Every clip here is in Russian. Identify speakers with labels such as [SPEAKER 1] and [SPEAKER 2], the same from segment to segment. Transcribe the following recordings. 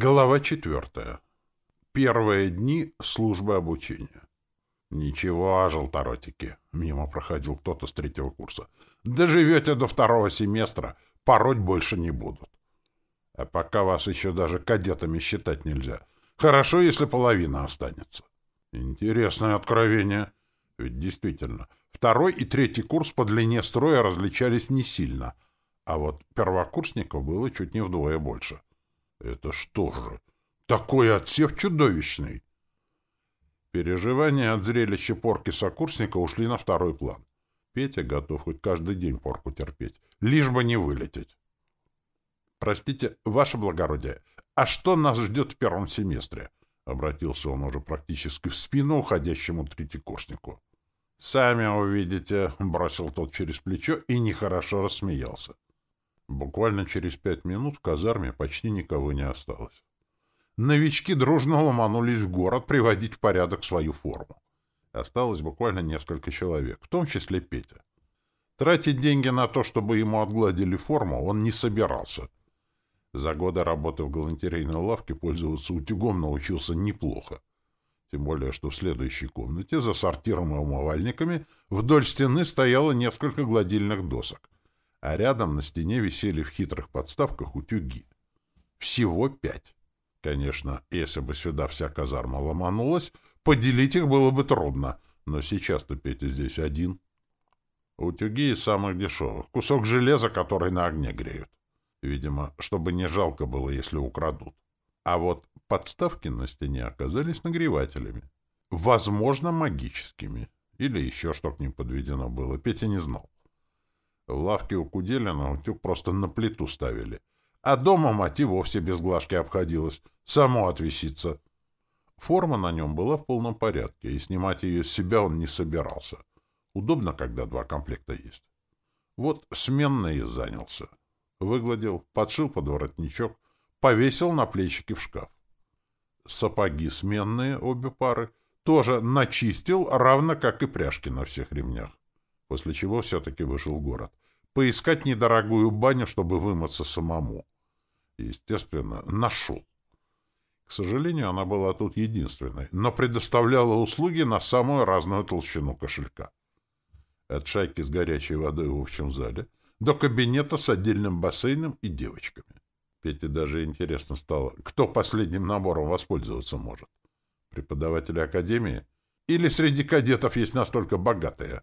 [SPEAKER 1] Глава четвертая. Первые дни службы обучения. «Ничего, желторотики», — мимо проходил кто-то с третьего курса. «Доживете до второго семестра, пороть больше не будут. А пока вас еще даже кадетами считать нельзя. Хорошо, если половина останется». Интересное откровение. Ведь действительно, второй и третий курс по длине строя различались не сильно, а вот первокурсников было чуть не вдвое больше. Это что же? Такой отсев чудовищный! Переживания от зрелища порки сокурсника ушли на второй план. Петя готов хоть каждый день порку терпеть, лишь бы не вылететь. «Простите, ваше благородие, а что нас ждет в первом семестре?» — обратился он уже практически в спину уходящему третьекурснику. «Сами увидите», — бросил тот через плечо и нехорошо рассмеялся. Буквально через пять минут в казарме почти никого не осталось. Новички дружно ломанулись в город приводить в порядок свою форму. Осталось буквально несколько человек, в том числе Петя. Тратить деньги на то, чтобы ему отгладили форму, он не собирался. За годы работы в галантерейной лавке пользоваться утюгом научился неплохо. Тем более, что в следующей комнате за сортиром и умывальниками вдоль стены стояло несколько гладильных досок а рядом на стене висели в хитрых подставках утюги. Всего пять. Конечно, если бы сюда вся казарма ломанулась, поделить их было бы трудно, но сейчас-то Петя здесь один. Утюги из самых дешевых, кусок железа, который на огне греют. Видимо, чтобы не жалко было, если украдут. А вот подставки на стене оказались нагревателями. Возможно, магическими. Или еще что к ним подведено было, Петя не знал. В лавке у Куделина утюг просто на плиту ставили. А дома мать и вовсе без глажки обходилась. Само отвиситься. Форма на нем была в полном порядке, и снимать ее с себя он не собирался. Удобно, когда два комплекта есть. Вот сменно и занялся. Выгладил, подшил под воротничок, повесил на плечики в шкаф. Сапоги сменные, обе пары, тоже начистил, равно как и пряжки на всех ремнях после чего все-таки вышел в город. Поискать недорогую баню, чтобы вымыться самому. Естественно, нашел. К сожалению, она была тут единственной, но предоставляла услуги на самую разную толщину кошелька. От шайки с горячей водой в общем зале до кабинета с отдельным бассейном и девочками. Пете даже интересно стало, кто последним набором воспользоваться может. Преподаватели академии? Или среди кадетов есть настолько богатые?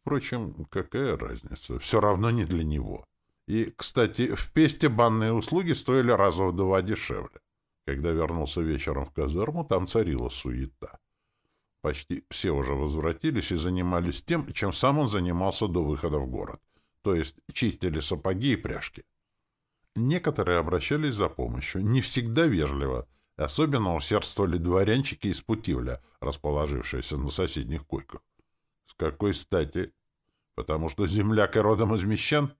[SPEAKER 1] Впрочем, какая разница? Все равно не для него. И, кстати, в Песте банные услуги стоили раза в два дешевле. Когда вернулся вечером в казарму, там царила суета. Почти все уже возвратились и занимались тем, чем сам он занимался до выхода в город. То есть чистили сапоги и пряжки. Некоторые обращались за помощью, не всегда вежливо. Особенно усердствовали дворянчики из Путивля, расположившиеся на соседних койках. Какой стати? Потому что земляк и родом из мещан?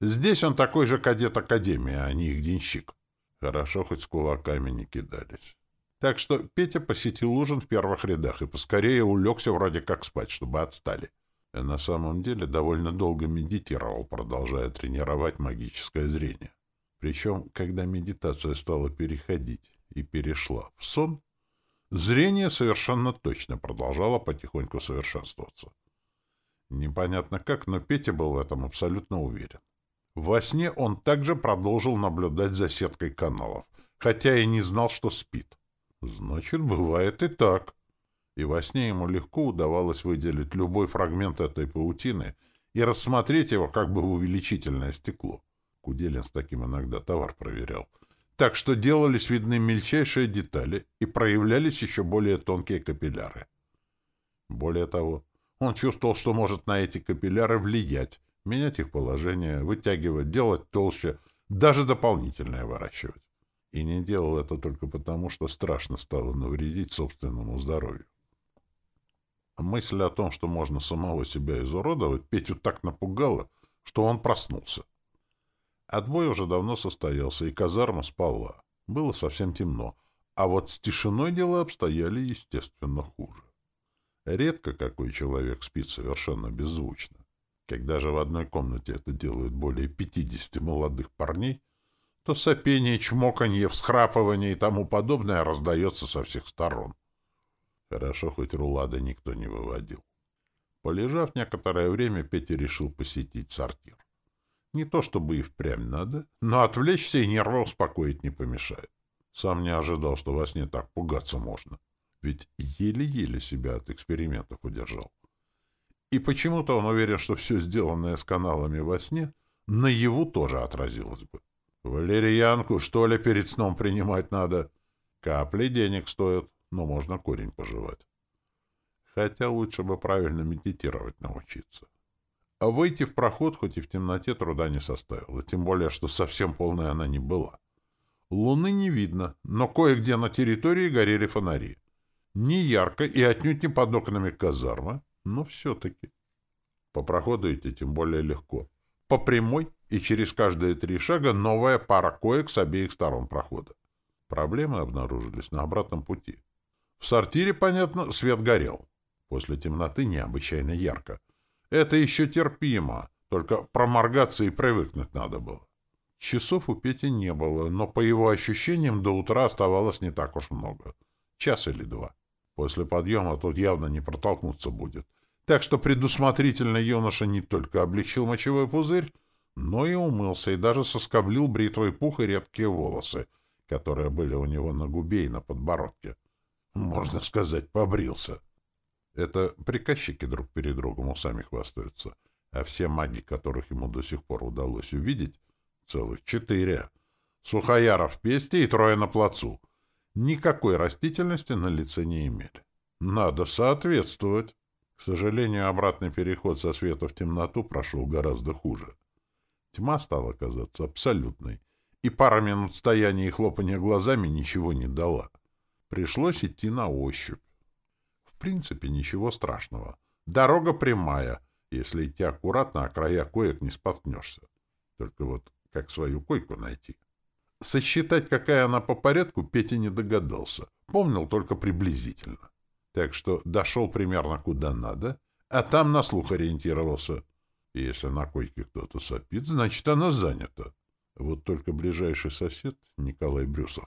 [SPEAKER 1] Здесь он такой же кадет Академии, а не их денщик. Хорошо, хоть с кулаками не кидались. Так что Петя посетил ужин в первых рядах и поскорее улегся вроде как спать, чтобы отстали. И на самом деле довольно долго медитировал, продолжая тренировать магическое зрение. Причем, когда медитация стала переходить и перешла в сон, Зрение совершенно точно продолжало потихоньку совершенствоваться. Непонятно как, но Петя был в этом абсолютно уверен. Во сне он также продолжил наблюдать за сеткой каналов, хотя и не знал, что спит. Значит, бывает и так. И во сне ему легко удавалось выделить любой фрагмент этой паутины и рассмотреть его как бы в увеличительное стекло. Куделин с таким иногда товар проверял — так что делались видны мельчайшие детали и проявлялись еще более тонкие капилляры. Более того, он чувствовал, что может на эти капилляры влиять, менять их положение, вытягивать, делать толще, даже дополнительное выращивать. И не делал это только потому, что страшно стало навредить собственному здоровью. Мысль о том, что можно самого себя изуродовать, Петю так напугала, что он проснулся. Отбой уже давно состоялся, и казарма спала. Было совсем темно. А вот с тишиной дела обстояли, естественно, хуже. Редко какой человек спит совершенно беззвучно. Когда же в одной комнате это делают более 50 молодых парней, то сопение, чмоканье, всхрапывание и тому подобное раздается со всех сторон. Хорошо, хоть рулада никто не выводил. Полежав некоторое время, Петя решил посетить сортир. Не то чтобы и впрямь надо, но отвлечься и нервы успокоить не помешает. Сам не ожидал, что во сне так пугаться можно. Ведь еле-еле себя от экспериментов удержал. И почему-то он уверен, что все сделанное с каналами во сне наяву тоже отразилось бы. Валерьянку, что ли, перед сном принимать надо? Капли денег стоят, но можно корень пожевать. Хотя лучше бы правильно медитировать научиться. А выйти в проход хоть и в темноте труда не составило, тем более, что совсем полной она не была. Луны не видно, но кое-где на территории горели фонари. Не ярко и отнюдь не под окнами казармы, но все-таки. По проходу идти тем более легко. По прямой и через каждые три шага новая пара коек с обеих сторон прохода. Проблемы обнаружились на обратном пути. В сортире, понятно, свет горел. После темноты необычайно ярко. Это еще терпимо, только проморгаться и привыкнуть надо было. Часов у Пети не было, но по его ощущениям до утра оставалось не так уж много. Час или два. После подъема тут явно не протолкнуться будет. Так что предусмотрительный юноша не только облегчил мочевой пузырь, но и умылся, и даже соскоблил бритвой пух и редкие волосы, которые были у него на губе и на подбородке. Можно сказать, побрился. Это приказчики друг перед другом усами хвастаются, а все маги, которых ему до сих пор удалось увидеть, целых четыре. Сухояров в песте и трое на плацу. Никакой растительности на лице не имели. Надо соответствовать. К сожалению, обратный переход со света в темноту прошел гораздо хуже. Тьма стала казаться абсолютной, и пара минут стояния и хлопания глазами ничего не дала. Пришлось идти на ощупь. Принципе, ничего страшного. Дорога прямая, если идти аккуратно, а края коек не споткнешься. Только вот как свою койку найти? Сосчитать, какая она по порядку, Петя не догадался. Помнил только приблизительно. Так что дошел примерно куда надо, а там на слух ориентировался. И если на койке кто-то сопит, значит, она занята. Вот только ближайший сосед, Николай Брюсов,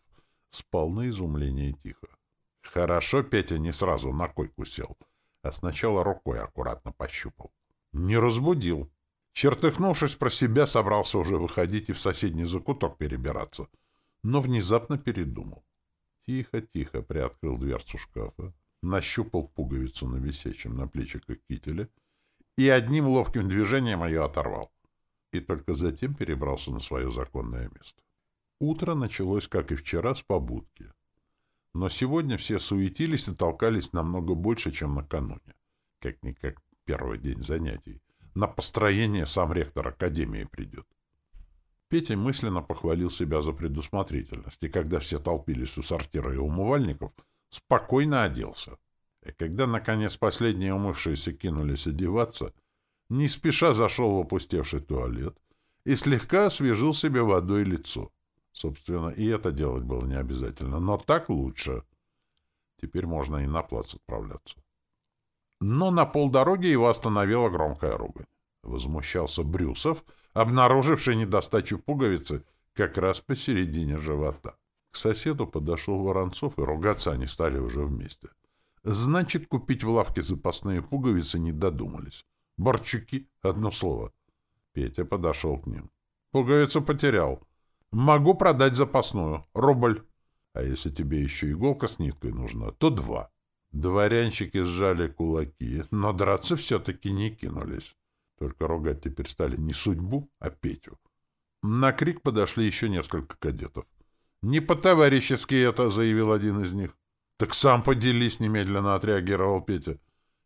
[SPEAKER 1] спал на изумление тихо. Хорошо Петя не сразу на койку сел, а сначала рукой аккуратно пощупал. Не разбудил. Чертыхнувшись про себя, собрался уже выходить и в соседний закуток перебираться, но внезапно передумал. Тихо-тихо приоткрыл дверцу шкафа, нащупал пуговицу на висячем на плечиках кителя и одним ловким движением ее оторвал. И только затем перебрался на свое законное место. Утро началось, как и вчера, с побудки. Но сегодня все суетились и толкались намного больше, чем накануне. Как-никак первый день занятий. На построение сам ректор Академии придет. Петя мысленно похвалил себя за предусмотрительность, и когда все толпились у сортира и умывальников, спокойно оделся. И когда, наконец, последние умывшиеся кинулись одеваться, не спеша зашел в опустевший туалет и слегка освежил себе водой лицо. Собственно, и это делать было не обязательно, но так лучше. Теперь можно и на плац отправляться. Но на полдороги его остановила громкая ругань. Возмущался Брюсов, обнаруживший недостачу пуговицы как раз посередине живота. К соседу подошел Воронцов, и ругаться они стали уже вместе. Значит, купить в лавке запасные пуговицы не додумались. Борчуки — одно слово. Петя подошел к ним. Пуговицу потерял. Могу продать запасную. Рубль. А если тебе еще иголка с ниткой нужна, то два. Дворянщики сжали кулаки, но драться все-таки не кинулись. Только ругать теперь стали не судьбу, а Петю. На крик подошли еще несколько кадетов. «Не по-товарищески это», — заявил один из них. «Так сам поделись», — немедленно отреагировал Петя.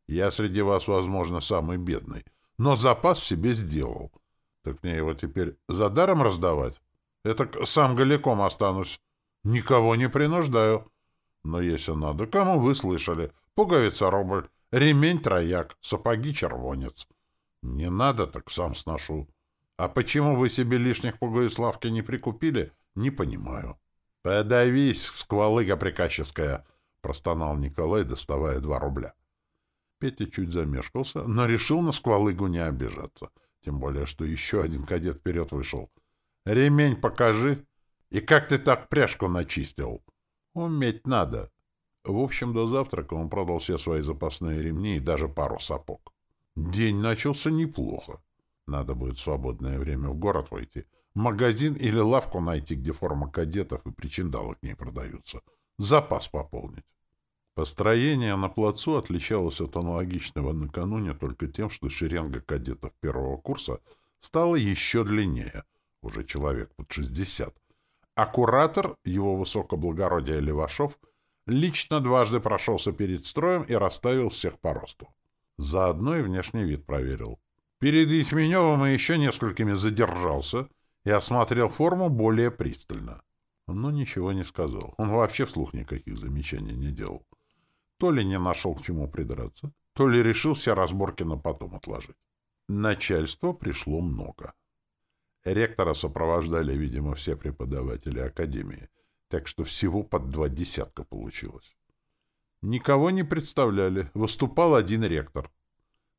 [SPEAKER 1] «Я среди вас, возможно, самый бедный, но запас себе сделал. Так мне его теперь за даром раздавать?» Это сам голиком останусь. Никого не принуждаю. Но если надо, кому вы слышали? Пуговица рубль, ремень трояк, сапоги червонец. Не надо, так сам сношу. А почему вы себе лишних пуговиц лавки не прикупили, не понимаю. Подавись, сквалыга приказческая, простонал Николай, доставая два рубля. Петя чуть замешкался, но решил на сквалыгу не обижаться. Тем более, что еще один кадет вперед вышел — «Ремень покажи!» И как ты так пряжку начистил? Уметь надо. В общем, до завтрака он продал все свои запасные ремни и даже пару сапог. День начался неплохо. Надо будет в свободное время в город войти, магазин или лавку найти, где форма кадетов и причиндалы к ней продаются. Запас пополнить. Построение на плацу отличалось от аналогичного накануне только тем, что шеренга кадетов первого курса стала еще длиннее, уже человек под 60. А куратор, его высокоблагородие Левашов, лично дважды прошелся перед строем и расставил всех по росту. Заодно и внешний вид проверил. Перед Ячменевым и еще несколькими задержался и осмотрел форму более пристально. Но ничего не сказал. Он вообще вслух никаких замечаний не делал. То ли не нашел к чему придраться, то ли решил все разборки на потом отложить. Начальства пришло много. Ректора сопровождали, видимо, все преподаватели Академии, так что всего под два десятка получилось. Никого не представляли, выступал один ректор.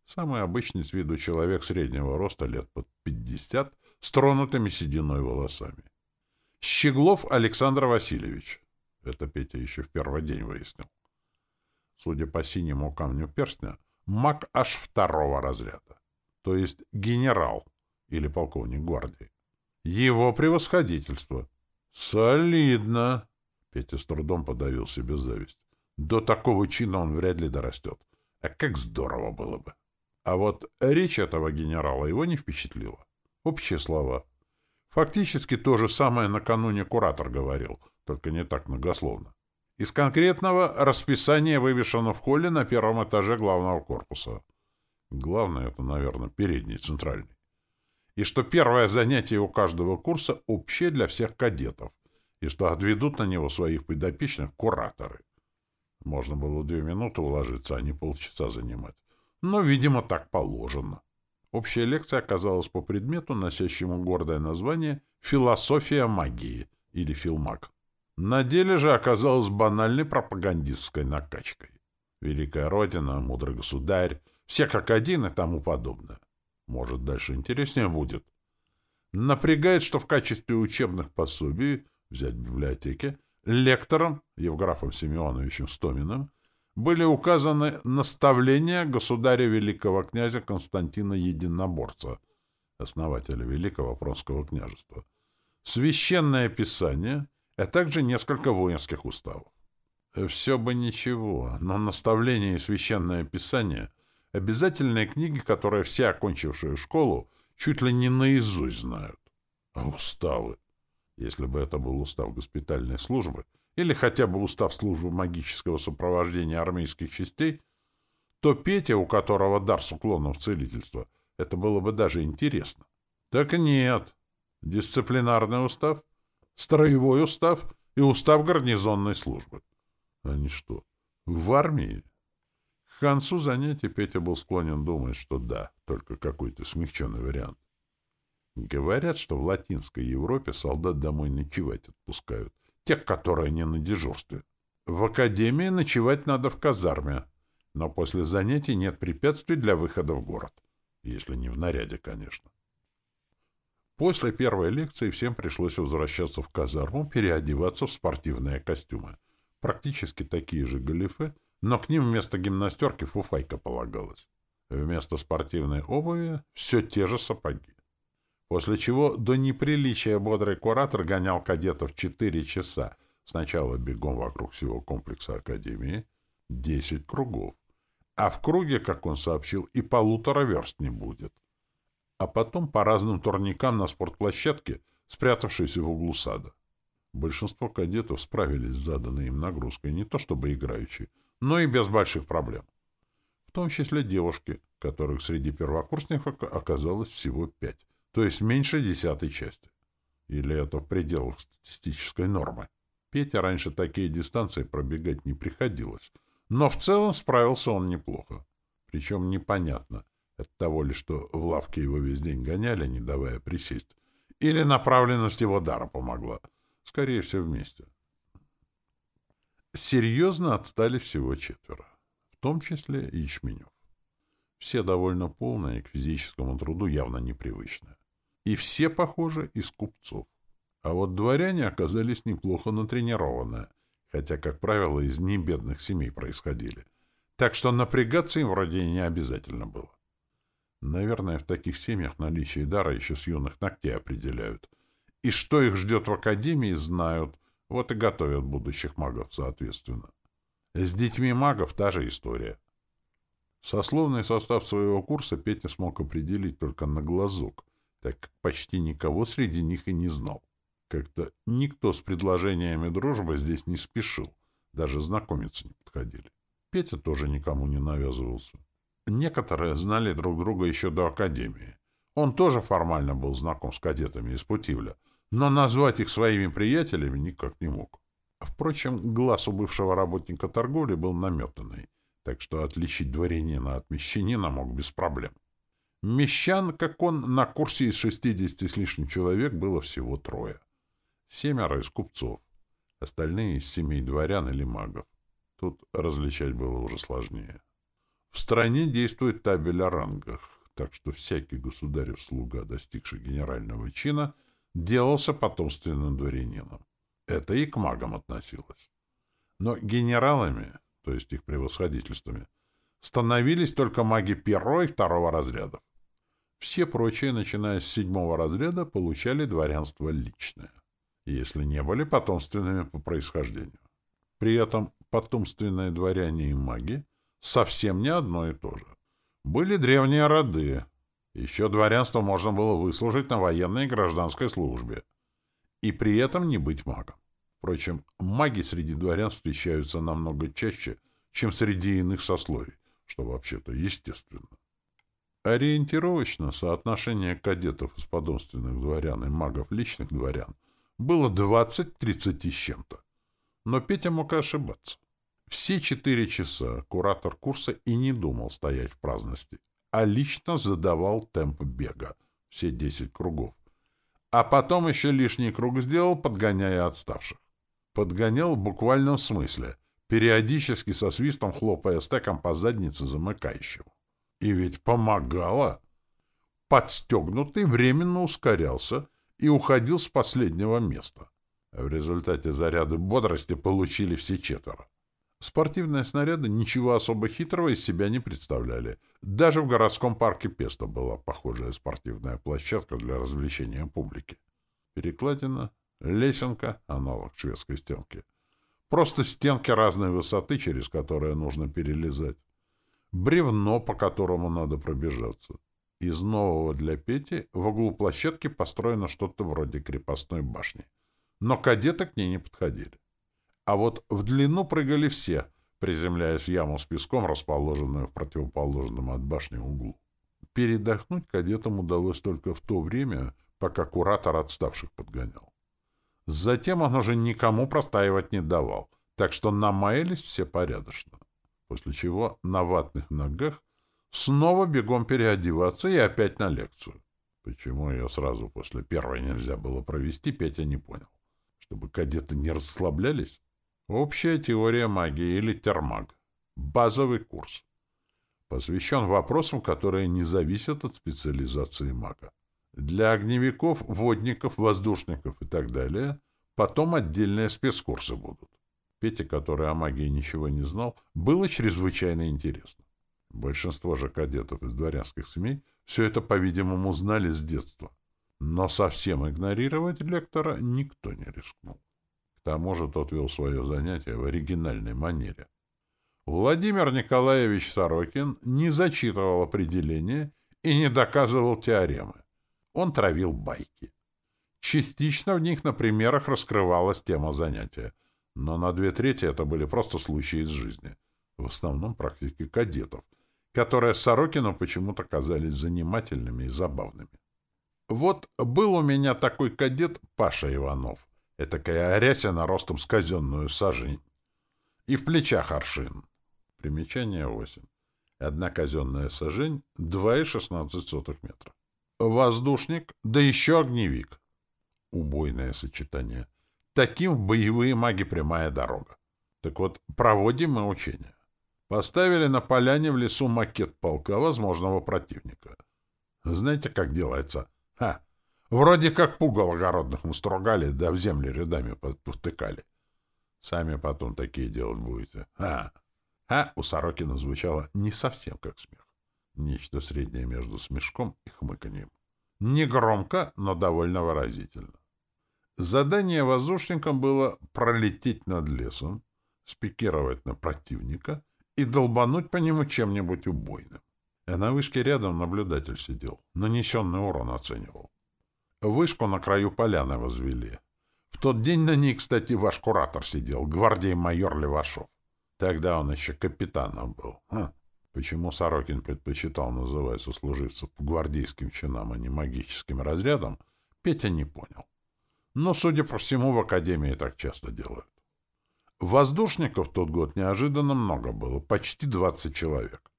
[SPEAKER 1] Самый обычный с виду человек среднего роста, лет под пятьдесят, с тронутыми сединой волосами. Щеглов Александр Васильевич. Это Петя еще в первый день выяснил. Судя по синему камню перстня, маг аж второго разряда. То есть генерал или полковник гвардии. Его превосходительство. Солидно. Петя с трудом подавил себе зависть. До такого чина он вряд ли дорастет. А как здорово было бы. А вот речь этого генерала его не впечатлила. Общие слова. Фактически то же самое накануне куратор говорил, только не так многословно. Из конкретного расписания вывешено в холле на первом этаже главного корпуса. Главное — это, наверное, передний, центральный и что первое занятие у каждого курса общее для всех кадетов, и что отведут на него своих подопечных кураторы. Можно было две минуты уложиться, а не полчаса занимать. Но, видимо, так положено. Общая лекция оказалась по предмету, носящему гордое название «Философия магии» или «Филмаг». На деле же оказалась банальной пропагандистской накачкой. Великая Родина, мудрый государь, все как один и тому подобное. Может, дальше интереснее будет. Напрягает, что в качестве учебных пособий, взять в библиотеке, лектором Евграфом Семеновичем Стоминым были указаны наставления государя великого князя Константина Единоборца, основателя Великого Пронского княжества, священное писание, а также несколько воинских уставов. Все бы ничего, но наставление и священное писание Обязательные книги, которые все окончившие школу чуть ли не наизусть знают. А уставы? Если бы это был устав госпитальной службы или хотя бы устав службы магического сопровождения армейских частей, то Петя, у которого дар с уклоном в целительство, это было бы даже интересно. Так нет. Дисциплинарный устав, строевой устав и устав гарнизонной службы. Они что, в армии? К концу занятия Петя был склонен думать, что да, только какой-то смягченный вариант. Говорят, что в Латинской Европе солдат домой ночевать отпускают, тех, которые не на дежурстве. В академии ночевать надо в казарме, но после занятий нет препятствий для выхода в город. Если не в наряде, конечно. После первой лекции всем пришлось возвращаться в казарму, переодеваться в спортивные костюмы. Практически такие же галифе — но к ним вместо гимнастерки фуфайка полагалась. Вместо спортивной обуви все те же сапоги. После чего до неприличия бодрый куратор гонял кадетов четыре часа, сначала бегом вокруг всего комплекса Академии, десять кругов. А в круге, как он сообщил, и полутора верст не будет. А потом по разным турникам на спортплощадке, спрятавшейся в углу сада. Большинство кадетов справились с заданной им нагрузкой, не то чтобы играющие, но и без больших проблем. В том числе девушки, которых среди первокурсников оказалось всего пять, то есть меньше десятой части. Или это в пределах статистической нормы. Петя раньше такие дистанции пробегать не приходилось, но в целом справился он неплохо. Причем непонятно, от того ли, что в лавке его весь день гоняли, не давая присесть, или направленность его дара помогла. Скорее всего, вместе серьезно отстали всего четверо, в том числе и Ячменев. Все довольно полные, к физическому труду явно непривычные. И все, похоже, из купцов. А вот дворяне оказались неплохо натренированные, хотя, как правило, из небедных семей происходили. Так что напрягаться им вроде и не обязательно было. Наверное, в таких семьях наличие дара еще с юных ногтей определяют. И что их ждет в академии, знают. Вот и готовят будущих магов, соответственно. С детьми магов та же история. Сословный состав своего курса Петя смог определить только на глазок, так как почти никого среди них и не знал. Как-то никто с предложениями дружбы здесь не спешил, даже знакомиться не подходили. Петя тоже никому не навязывался. Некоторые знали друг друга еще до академии. Он тоже формально был знаком с кадетами из Путивля, но назвать их своими приятелями никак не мог. Впрочем, глаз у бывшего работника торговли был наметанный, так что отличить дворянина от мещанина мог без проблем. Мещан, как он, на курсе из шестидесяти с лишним человек было всего трое. Семеро из купцов, остальные из семей дворян или магов. Тут различать было уже сложнее. В стране действует табель о рангах, так что всякий государев слуга, достигший генерального чина, делался потомственным дворянином. Это и к магам относилось. Но генералами, то есть их превосходительствами, становились только маги первого и второго разрядов. Все прочие, начиная с седьмого разряда, получали дворянство личное, если не были потомственными по происхождению. При этом потомственные дворяне и маги совсем не одно и то же. Были древние роды. Еще дворянство можно было выслужить на военной и гражданской службе. И при этом не быть магом. Впрочем, маги среди дворян встречаются намного чаще, чем среди иных сословий, что вообще-то естественно. Ориентировочно соотношение кадетов из подомственных дворян и магов личных дворян было 20-30 с чем-то. Но Петя мог ошибаться. Все четыре часа куратор курса и не думал стоять в праздности, а лично задавал темп бега, все десять кругов. А потом еще лишний круг сделал, подгоняя отставших. Подгонял в буквальном смысле, периодически со свистом хлопая стеком по заднице замыкающему. И ведь помогало. Подстегнутый временно ускорялся и уходил с последнего места. В результате заряды бодрости получили все четверо. Спортивные снаряды ничего особо хитрого из себя не представляли. Даже в городском парке Песто была похожая спортивная площадка для развлечения публики. Перекладина, лесенка, аналог шведской стенки. Просто стенки разной высоты, через которые нужно перелезать. Бревно, по которому надо пробежаться. Из нового для Пети в углу площадки построено что-то вроде крепостной башни. Но кадеты к ней не подходили. А вот в длину прыгали все, приземляясь в яму с песком, расположенную в противоположном от башни углу. Передохнуть кадетам удалось только в то время, пока куратор отставших подгонял. Затем он уже никому простаивать не давал, так что намаялись все порядочно. После чего на ватных ногах снова бегом переодеваться и опять на лекцию. Почему ее сразу после первой нельзя было провести, Петя не понял. Чтобы кадеты не расслаблялись? Общая теория магии или термаг. Базовый курс. Посвящен вопросам, которые не зависят от специализации мага. Для огневиков, водников, воздушников и так далее потом отдельные спецкурсы будут. Пете, который о магии ничего не знал, было чрезвычайно интересно. Большинство же кадетов из дворянских семей все это, по-видимому, знали с детства. Но совсем игнорировать лектора никто не рискнул тому же тот вел свое занятие в оригинальной манере. Владимир Николаевич Сорокин не зачитывал определения и не доказывал теоремы. Он травил байки. Частично в них на примерах раскрывалась тема занятия, но на две трети это были просто случаи из жизни, в основном практики кадетов, которые Сорокину почему-то казались занимательными и забавными. Вот был у меня такой кадет Паша Иванов. Этакая арясина ростом с сажень. И в плечах аршин. Примечание 8. Одна казенная сажень — 2,16 метра. Воздушник, да еще огневик. Убойное сочетание. Таким в боевые маги прямая дорога. Так вот, проводим мы учения. Поставили на поляне в лесу макет полка возможного противника. Знаете, как делается? Ха! Вроде как пугал огородных мы стругали, да в землю рядами повтыкали. Сами потом такие делать будете. А, а у Сорокина звучало не совсем как смех. Нечто среднее между смешком и хмыканьем. Не громко, но довольно выразительно. Задание воздушникам было пролететь над лесом, спикировать на противника и долбануть по нему чем-нибудь убойным. А на вышке рядом наблюдатель сидел, нанесенный урон оценивал. Вышку на краю поляны возвели. В тот день на ней, кстати, ваш куратор сидел, гвардей-майор Левашов. Тогда он еще капитаном был. Ха. Почему Сорокин предпочитал называть сослуживцев гвардейским чинам, а не магическим разрядам, Петя не понял. Но, судя по всему, в Академии так часто делают. Воздушников тот год неожиданно много было, почти 20 человек.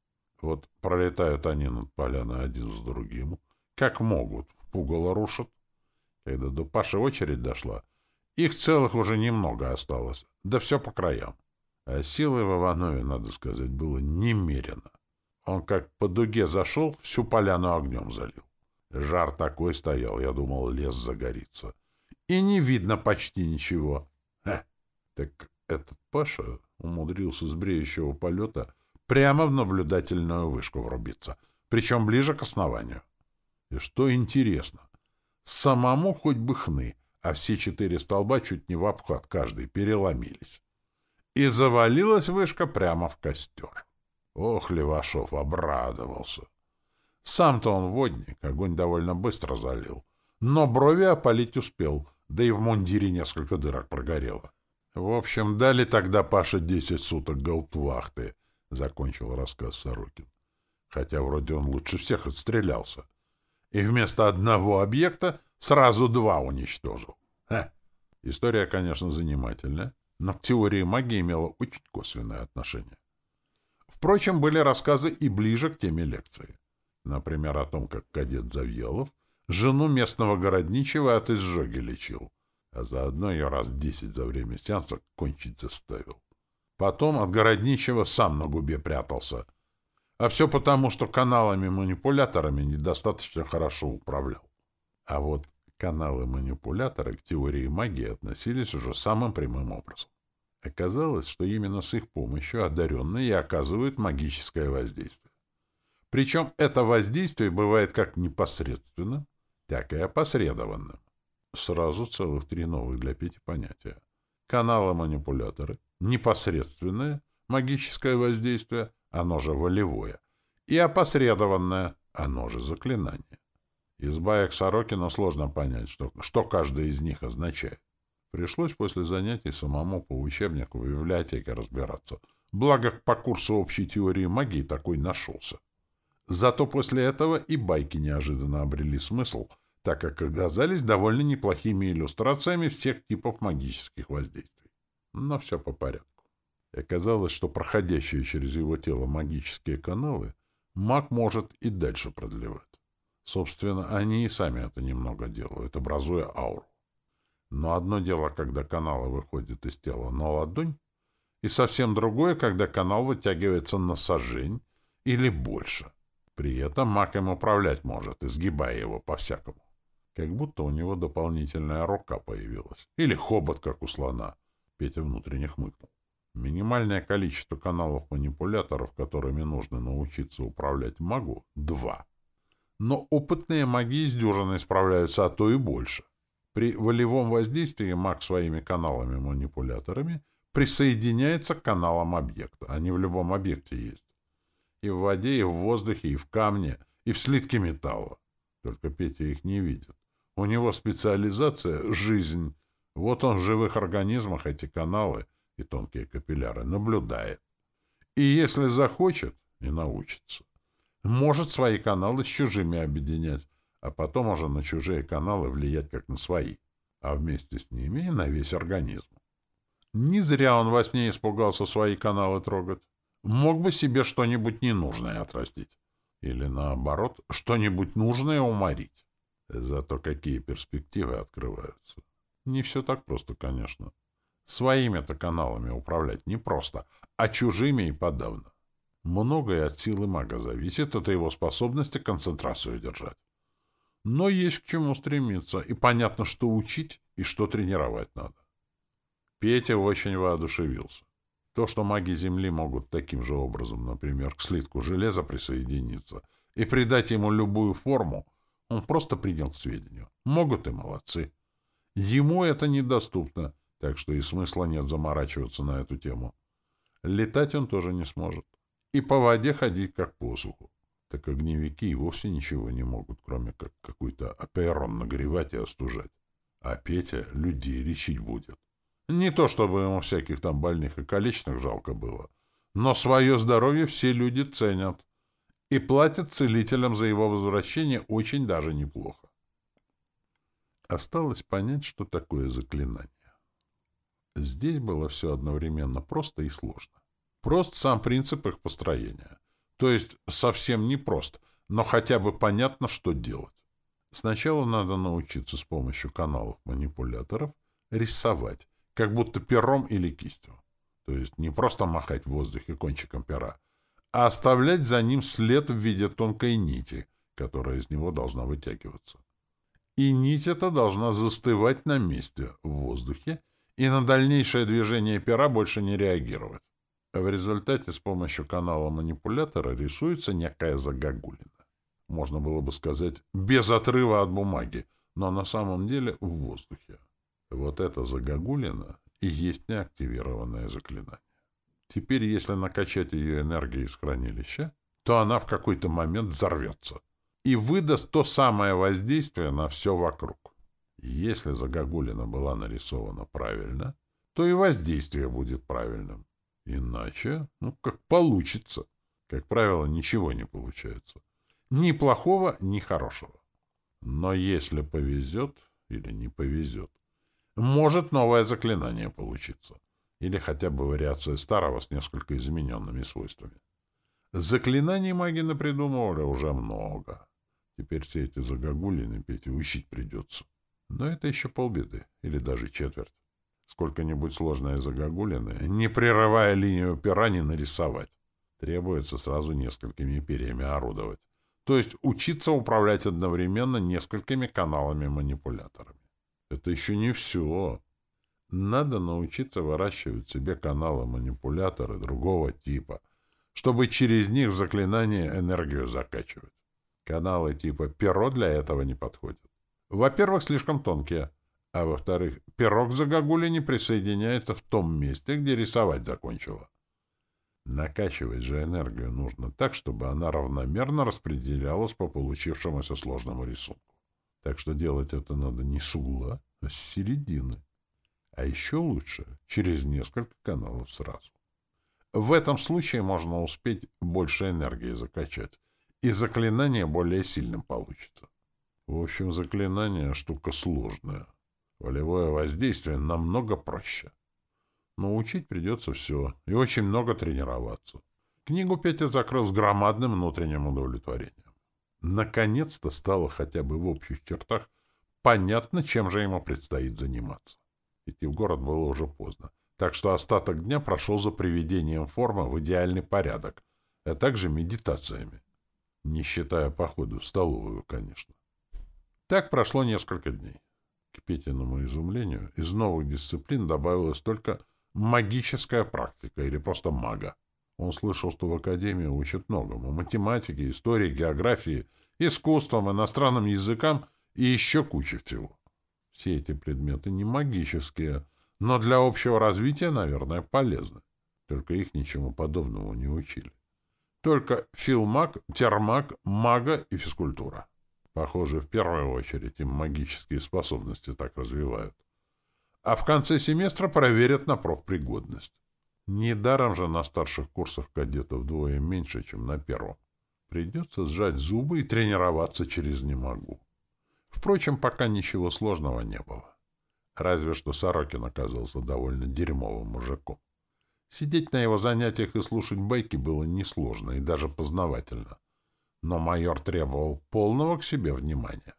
[SPEAKER 1] Вот пролетают они над поляной один с другим, как могут, пугало рушат. Когда до Паши очередь дошла, их целых уже немного осталось, да все по краям. А силы в Иванове, надо сказать, было немерено. Он как по дуге зашел, всю поляну огнем залил. Жар такой стоял, я думал, лес загорится. И не видно почти ничего. Ха! Так этот Паша умудрился с бреющего полета прямо в наблюдательную вышку врубиться, причем ближе к основанию. И что интересно, самому хоть бы хны, а все четыре столба чуть не в обхват каждый переломились. И завалилась вышка прямо в костер. Ох, Левашов обрадовался. Сам-то он водник, огонь довольно быстро залил. Но брови опалить успел, да и в мундире несколько дырок прогорело. В общем, дали тогда Паше десять суток гауптвахты, — закончил рассказ Сорокин. Хотя вроде он лучше всех отстрелялся и вместо одного объекта сразу два уничтожил. Ха. История, конечно, занимательная, но к теории магии имела очень косвенное отношение. Впрочем, были рассказы и ближе к теме лекции. Например, о том, как кадет Завьелов жену местного городничего от изжоги лечил, а заодно ее раз десять за время сеанса кончить заставил. Потом от городничего сам на губе прятался — а все потому, что каналами-манипуляторами недостаточно хорошо управлял. А вот каналы-манипуляторы к теории магии относились уже самым прямым образом. Оказалось, что именно с их помощью одаренные и оказывают магическое воздействие. Причем это воздействие бывает как непосредственным, так и опосредованным. Сразу целых три новых для Пети понятия. Каналы-манипуляторы, непосредственное магическое воздействие оно же волевое, и опосредованное, оно же заклинание. Из баек Сорокина сложно понять, что, что каждый из них означает. Пришлось после занятий самому по учебнику в библиотеке разбираться. Благо, по курсу общей теории магии такой нашелся. Зато после этого и байки неожиданно обрели смысл, так как оказались довольно неплохими иллюстрациями всех типов магических воздействий. Но все по порядку. Оказалось, что проходящие через его тело магические каналы маг может и дальше продлевать. Собственно, они и сами это немного делают, образуя ауру. Но одно дело, когда каналы выходят из тела на ладонь, и совсем другое, когда канал вытягивается на сажень или больше. При этом маг им управлять может, изгибая его по-всякому. Как будто у него дополнительная рука появилась. Или хобот, как у слона. Петя внутренне хмыкнул. Минимальное количество каналов-манипуляторов, которыми нужно научиться управлять магу, — два. Но опытные маги из дюжины справляются, а то и больше. При волевом воздействии маг своими каналами-манипуляторами присоединяется к каналам объекта. Они в любом объекте есть. И в воде, и в воздухе, и в камне, и в слитке металла. Только Петя их не видит. У него специализация — жизнь. Вот он в живых организмах эти каналы — и тонкие капилляры, наблюдает. И если захочет, и научится, может свои каналы с чужими объединять, а потом уже на чужие каналы влиять как на свои, а вместе с ними и на весь организм. Не зря он во сне испугался свои каналы трогать. Мог бы себе что-нибудь ненужное отрастить. Или, наоборот, что-нибудь нужное уморить. Зато какие перспективы открываются. Не все так просто, конечно. Своими-то каналами управлять непросто, а чужими и подавно. Многое от силы мага зависит от его способности концентрацию держать. Но есть к чему стремиться, и понятно, что учить и что тренировать надо. Петя очень воодушевился. То, что маги Земли могут таким же образом, например, к слитку железа присоединиться и придать ему любую форму, он просто принял к сведению. Могут и молодцы. Ему это недоступно, так что и смысла нет заморачиваться на эту тему. Летать он тоже не сможет. И по воде ходить, как по суху. Так огневики и вовсе ничего не могут, кроме как какой-то аперон нагревать и остужать. А Петя людей лечить будет. Не то чтобы ему всяких там больных и калечных жалко было, но свое здоровье все люди ценят и платят целителям за его возвращение очень даже неплохо. Осталось понять, что такое заклинание. Здесь было все одновременно просто и сложно. Прост сам принцип их построения. То есть совсем не прост, но хотя бы понятно, что делать. Сначала надо научиться с помощью каналов манипуляторов рисовать, как будто пером или кистью. То есть не просто махать в воздухе кончиком пера, а оставлять за ним след в виде тонкой нити, которая из него должна вытягиваться. И нить эта должна застывать на месте в воздухе и на дальнейшее движение пера больше не реагировать. В результате с помощью канала манипулятора рисуется некая загогулина. Можно было бы сказать, без отрыва от бумаги, но на самом деле в воздухе. Вот это загогулина и есть неактивированное заклинание. Теперь, если накачать ее энергией из хранилища, то она в какой-то момент взорвется и выдаст то самое воздействие на все вокруг. Если загогулина была нарисована правильно, то и воздействие будет правильным. Иначе, ну, как получится. Как правило, ничего не получается. Ни плохого, ни хорошего. Но если повезет или не повезет, может новое заклинание получиться. Или хотя бы вариация старого с несколько измененными свойствами. Заклинаний маги напридумывали уже много. Теперь все эти загогулины петь и учить придется. Но это еще полбеды, или даже четверть. Сколько-нибудь сложные загогулины, не прерывая линию пера, не нарисовать. Требуется сразу несколькими перьями орудовать. То есть учиться управлять одновременно несколькими каналами-манипуляторами. Это еще не все. Надо научиться выращивать себе каналы-манипуляторы другого типа, чтобы через них в заклинание энергию закачивать. Каналы типа перо для этого не подходят. Во-первых, слишком тонкие, а во-вторых, пирог загогули не присоединяется в том месте, где рисовать закончила. Накачивать же энергию нужно так, чтобы она равномерно распределялась по получившемуся сложному рисунку. Так что делать это надо не с угла, а с середины. А еще лучше через несколько каналов сразу. В этом случае можно успеть больше энергии закачать, и заклинание более сильным получится. В общем, заклинание — штука сложная. Волевое воздействие намного проще. Но учить придется все, и очень много тренироваться. Книгу Петя закрыл с громадным внутренним удовлетворением. Наконец-то стало хотя бы в общих чертах понятно, чем же ему предстоит заниматься. Идти в город было уже поздно, так что остаток дня прошел за приведением формы в идеальный порядок, а также медитациями. Не считая походу в столовую, конечно. Так прошло несколько дней. К Петиному изумлению из новых дисциплин добавилась только магическая практика или просто мага. Он слышал, что в академии учат многому — математике, истории, географии, искусствам, иностранным языкам и еще куча всего. Все эти предметы не магические, но для общего развития, наверное, полезны. Только их ничему подобному не учили. Только филмаг, термаг, мага и физкультура. Похоже, в первую очередь им магические способности так развивают. А в конце семестра проверят на профпригодность. Недаром же на старших курсах кадетов вдвое меньше, чем на первом. Придется сжать зубы и тренироваться через «не могу». Впрочем, пока ничего сложного не было. Разве что Сорокин оказался довольно дерьмовым мужиком. Сидеть на его занятиях и слушать байки было несложно и даже познавательно. Но майор требовал полного к себе внимания.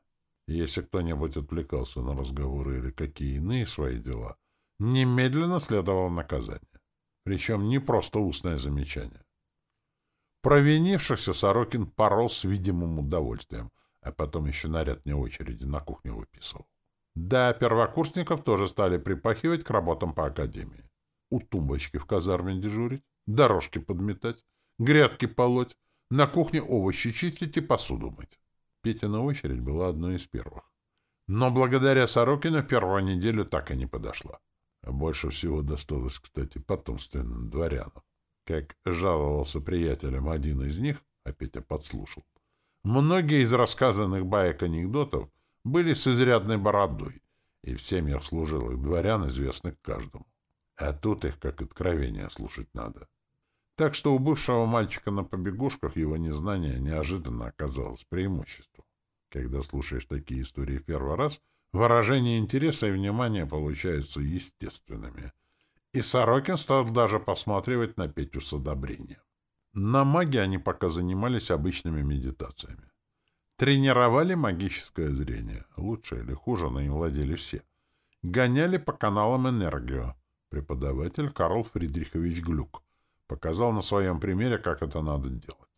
[SPEAKER 1] Если кто-нибудь отвлекался на разговоры или какие иные свои дела, немедленно следовало наказание. Причем не просто устное замечание. Провинившихся Сорокин порол с видимым удовольствием, а потом еще наряд не очереди на кухню выписывал. Да, первокурсников тоже стали припахивать к работам по академии. У тумбочки в казарме дежурить, дорожки подметать, грядки полоть, на кухне овощи чистить и посуду мыть. Петина очередь была одной из первых. Но благодаря Сорокину первую неделю так и не подошла. А больше всего досталось, кстати, потомственным дворянам. Как жаловался приятелям один из них, а Петя подслушал, многие из рассказанных баек-анекдотов были с изрядной бородой, и в семьях служилых дворян известны каждому. А тут их как откровение слушать надо. Так что у бывшего мальчика на побегушках его незнание неожиданно оказалось преимуществом. Когда слушаешь такие истории в первый раз, выражение интереса и внимания получаются естественными. И Сорокин стал даже посматривать на Петю с одобрением. На маге они пока занимались обычными медитациями. Тренировали магическое зрение. Лучше или хуже, но им владели все. Гоняли по каналам энергию. Преподаватель Карл Фридрихович Глюк показал на своем примере, как это надо делать.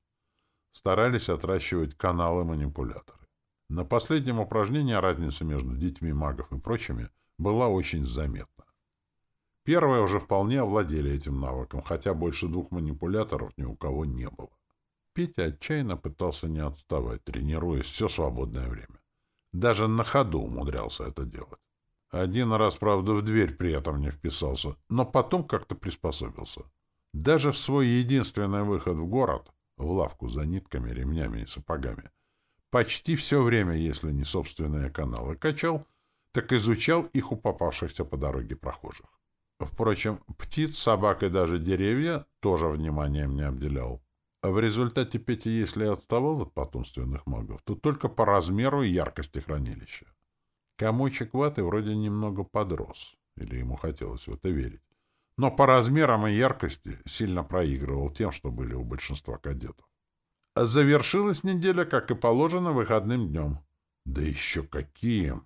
[SPEAKER 1] Старались отращивать каналы-манипуляторы. На последнем упражнении разница между детьми магов и прочими была очень заметна. Первые уже вполне овладели этим навыком, хотя больше двух манипуляторов ни у кого не было. Петя отчаянно пытался не отставать, тренируясь все свободное время. Даже на ходу умудрялся это делать. Один раз, правда, в дверь при этом не вписался, но потом как-то приспособился. Даже в свой единственный выход в город, в лавку за нитками, ремнями и сапогами, почти все время, если не собственные каналы качал, так изучал их у попавшихся по дороге прохожих. Впрочем, птиц, собак и даже деревья тоже вниманием не обделял. А в результате Петя, если отставал от потомственных магов, то только по размеру и яркости хранилища. Комочек ваты вроде немного подрос, или ему хотелось в это верить, но по размерам и яркости сильно проигрывал тем, что были у большинства кадетов. Завершилась неделя, как и положено, выходным днем. Да еще каким!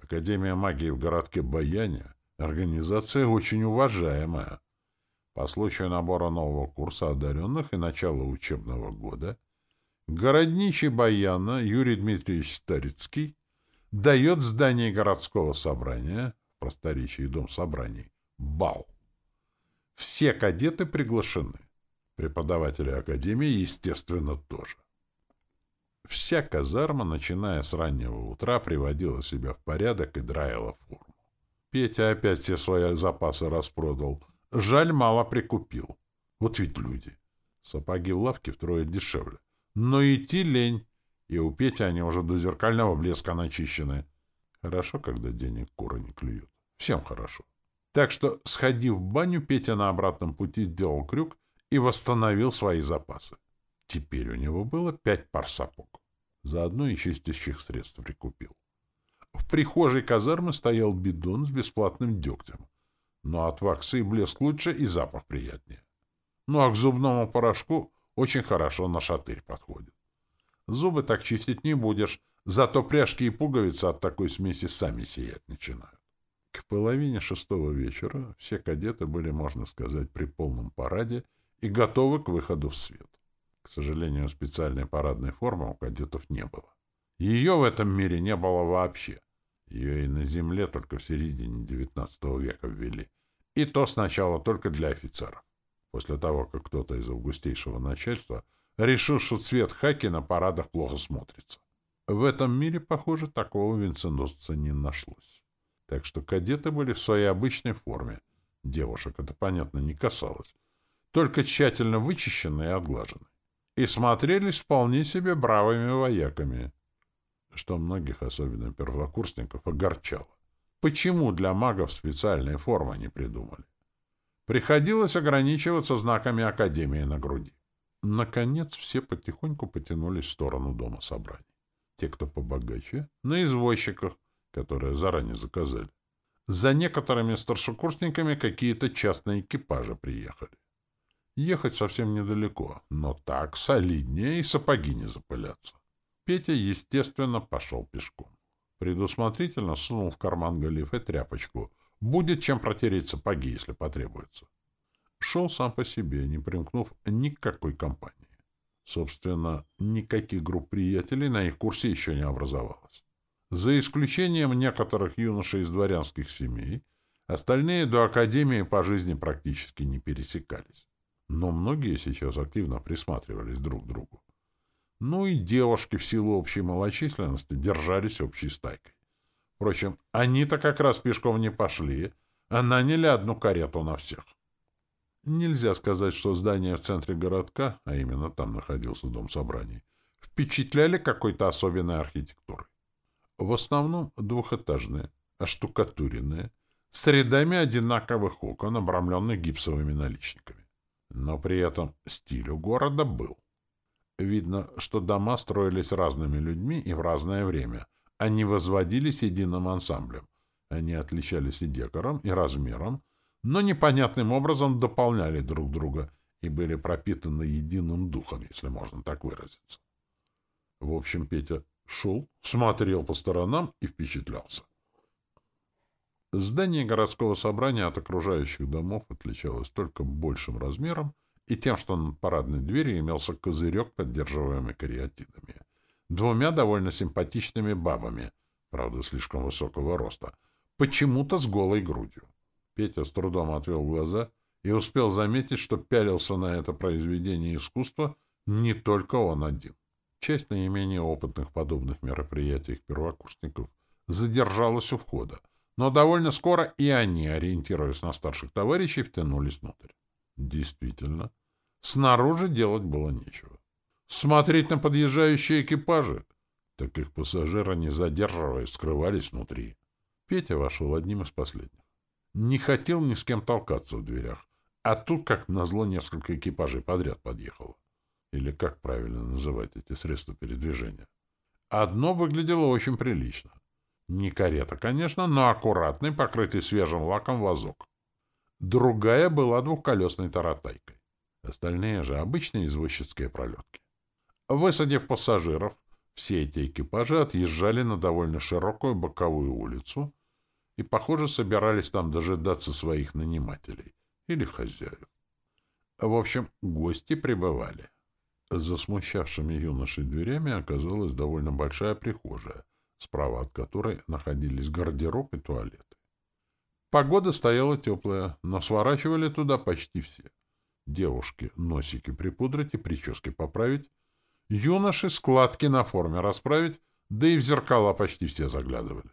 [SPEAKER 1] Академия магии в городке Баяне — организация очень уважаемая. По случаю набора нового курса одаренных и начала учебного года городничий Баяна Юрий Дмитриевич Старицкий дает в здании городского собрания, в просторечии Дом собраний, бал. Все кадеты приглашены. Преподаватели Академии, естественно, тоже. Вся казарма, начиная с раннего утра, приводила себя в порядок и драила форму. Петя опять все свои запасы распродал — Жаль, мало прикупил. Вот ведь люди. Сапоги в лавке втрое дешевле. Но идти лень. И у Пети они уже до зеркального блеска начищены. Хорошо, когда денег куры не клюют. Всем хорошо. Так что, сходив в баню, Петя на обратном пути сделал крюк и восстановил свои запасы. Теперь у него было пять пар сапог. Заодно и чистящих средств прикупил. В прихожей казармы стоял бидон с бесплатным дегтем. Но от ваксы блеск лучше, и запах приятнее. Ну а к зубному порошку очень хорошо на шатырь подходит. Зубы так чистить не будешь, зато пряжки и пуговицы от такой смеси сами сиять начинают. К половине шестого вечера все кадеты были, можно сказать, при полном параде и готовы к выходу в свет. К сожалению, специальной парадной формы у кадетов не было. Ее в этом мире не было вообще. Ее и на земле только в середине XIX века ввели. И то сначала только для офицеров. После того, как кто-то из августейшего начальства решил, что цвет хаки на парадах плохо смотрится. В этом мире, похоже, такого венценосца не нашлось. Так что кадеты были в своей обычной форме. Девушек это, понятно, не касалось. Только тщательно вычищенные и отглаженные. И смотрелись вполне себе бравыми вояками что многих, особенно первокурсников, огорчало. Почему для магов специальные формы не придумали? Приходилось ограничиваться знаками Академии на груди. Наконец все потихоньку потянулись в сторону дома собраний. Те, кто побогаче, на извозчиках, которые заранее заказали. За некоторыми старшекурсниками какие-то частные экипажи приехали. Ехать совсем недалеко, но так солиднее и сапоги не запылятся. Петя, естественно, пошел пешком. Предусмотрительно сунул в карман галифе тряпочку. Будет чем протереть сапоги, если потребуется. Шел сам по себе, не примкнув ни к какой компании. Собственно, никаких групп приятелей на их курсе еще не образовалось. За исключением некоторых юношей из дворянских семей, остальные до академии по жизни практически не пересекались. Но многие сейчас активно присматривались друг к другу. Ну и девушки в силу общей малочисленности держались общей стайкой. Впрочем, они-то как раз пешком не пошли, а наняли одну карету на всех. Нельзя сказать, что здания в центре городка, а именно там находился дом собраний, впечатляли какой-то особенной архитектурой. В основном двухэтажные, оштукатуренные, с рядами одинаковых окон, обрамленных гипсовыми наличниками. Но при этом стиль у города был. Видно, что дома строились разными людьми и в разное время, не возводились единым ансамблем. Они отличались и декором, и размером, но непонятным образом дополняли друг друга и были пропитаны единым духом, если можно так выразиться. В общем, Петя шел, смотрел по сторонам и впечатлялся. Здание городского собрания от окружающих домов отличалось только большим размером и тем, что над парадной дверью имелся козырек, поддерживаемый кариатидами. Двумя довольно симпатичными бабами, правда, слишком высокого роста, почему-то с голой грудью. Петя с трудом отвел глаза и успел заметить, что пялился на это произведение искусства не только он один. Часть наименее опытных подобных мероприятиях первокурсников задержалась у входа, но довольно скоро и они, ориентируясь на старших товарищей, втянулись внутрь. Действительно, снаружи делать было нечего. Смотреть на подъезжающие экипажи, так их пассажиры, не задерживаясь, скрывались внутри. Петя вошел одним из последних. Не хотел ни с кем толкаться в дверях. А тут, как назло, несколько экипажей подряд подъехало. Или как правильно называть эти средства передвижения. Одно выглядело очень прилично. Не карета, конечно, но аккуратный, покрытый свежим лаком вазок. Другая была двухколесной таратайкой. Остальные же обычные извозчицкие пролетки. Высадив пассажиров, все эти экипажи отъезжали на довольно широкую боковую улицу, и, похоже, собирались там дожидаться своих нанимателей или хозяев. В общем, гости прибывали. За смущавшими юношей дверями оказалась довольно большая прихожая, справа от которой находились гардероб и туалеты. Погода стояла теплая, но сворачивали туда почти все. Девушки носики припудрить и прически поправить, юноши складки на форме расправить, да и в зеркала почти все заглядывали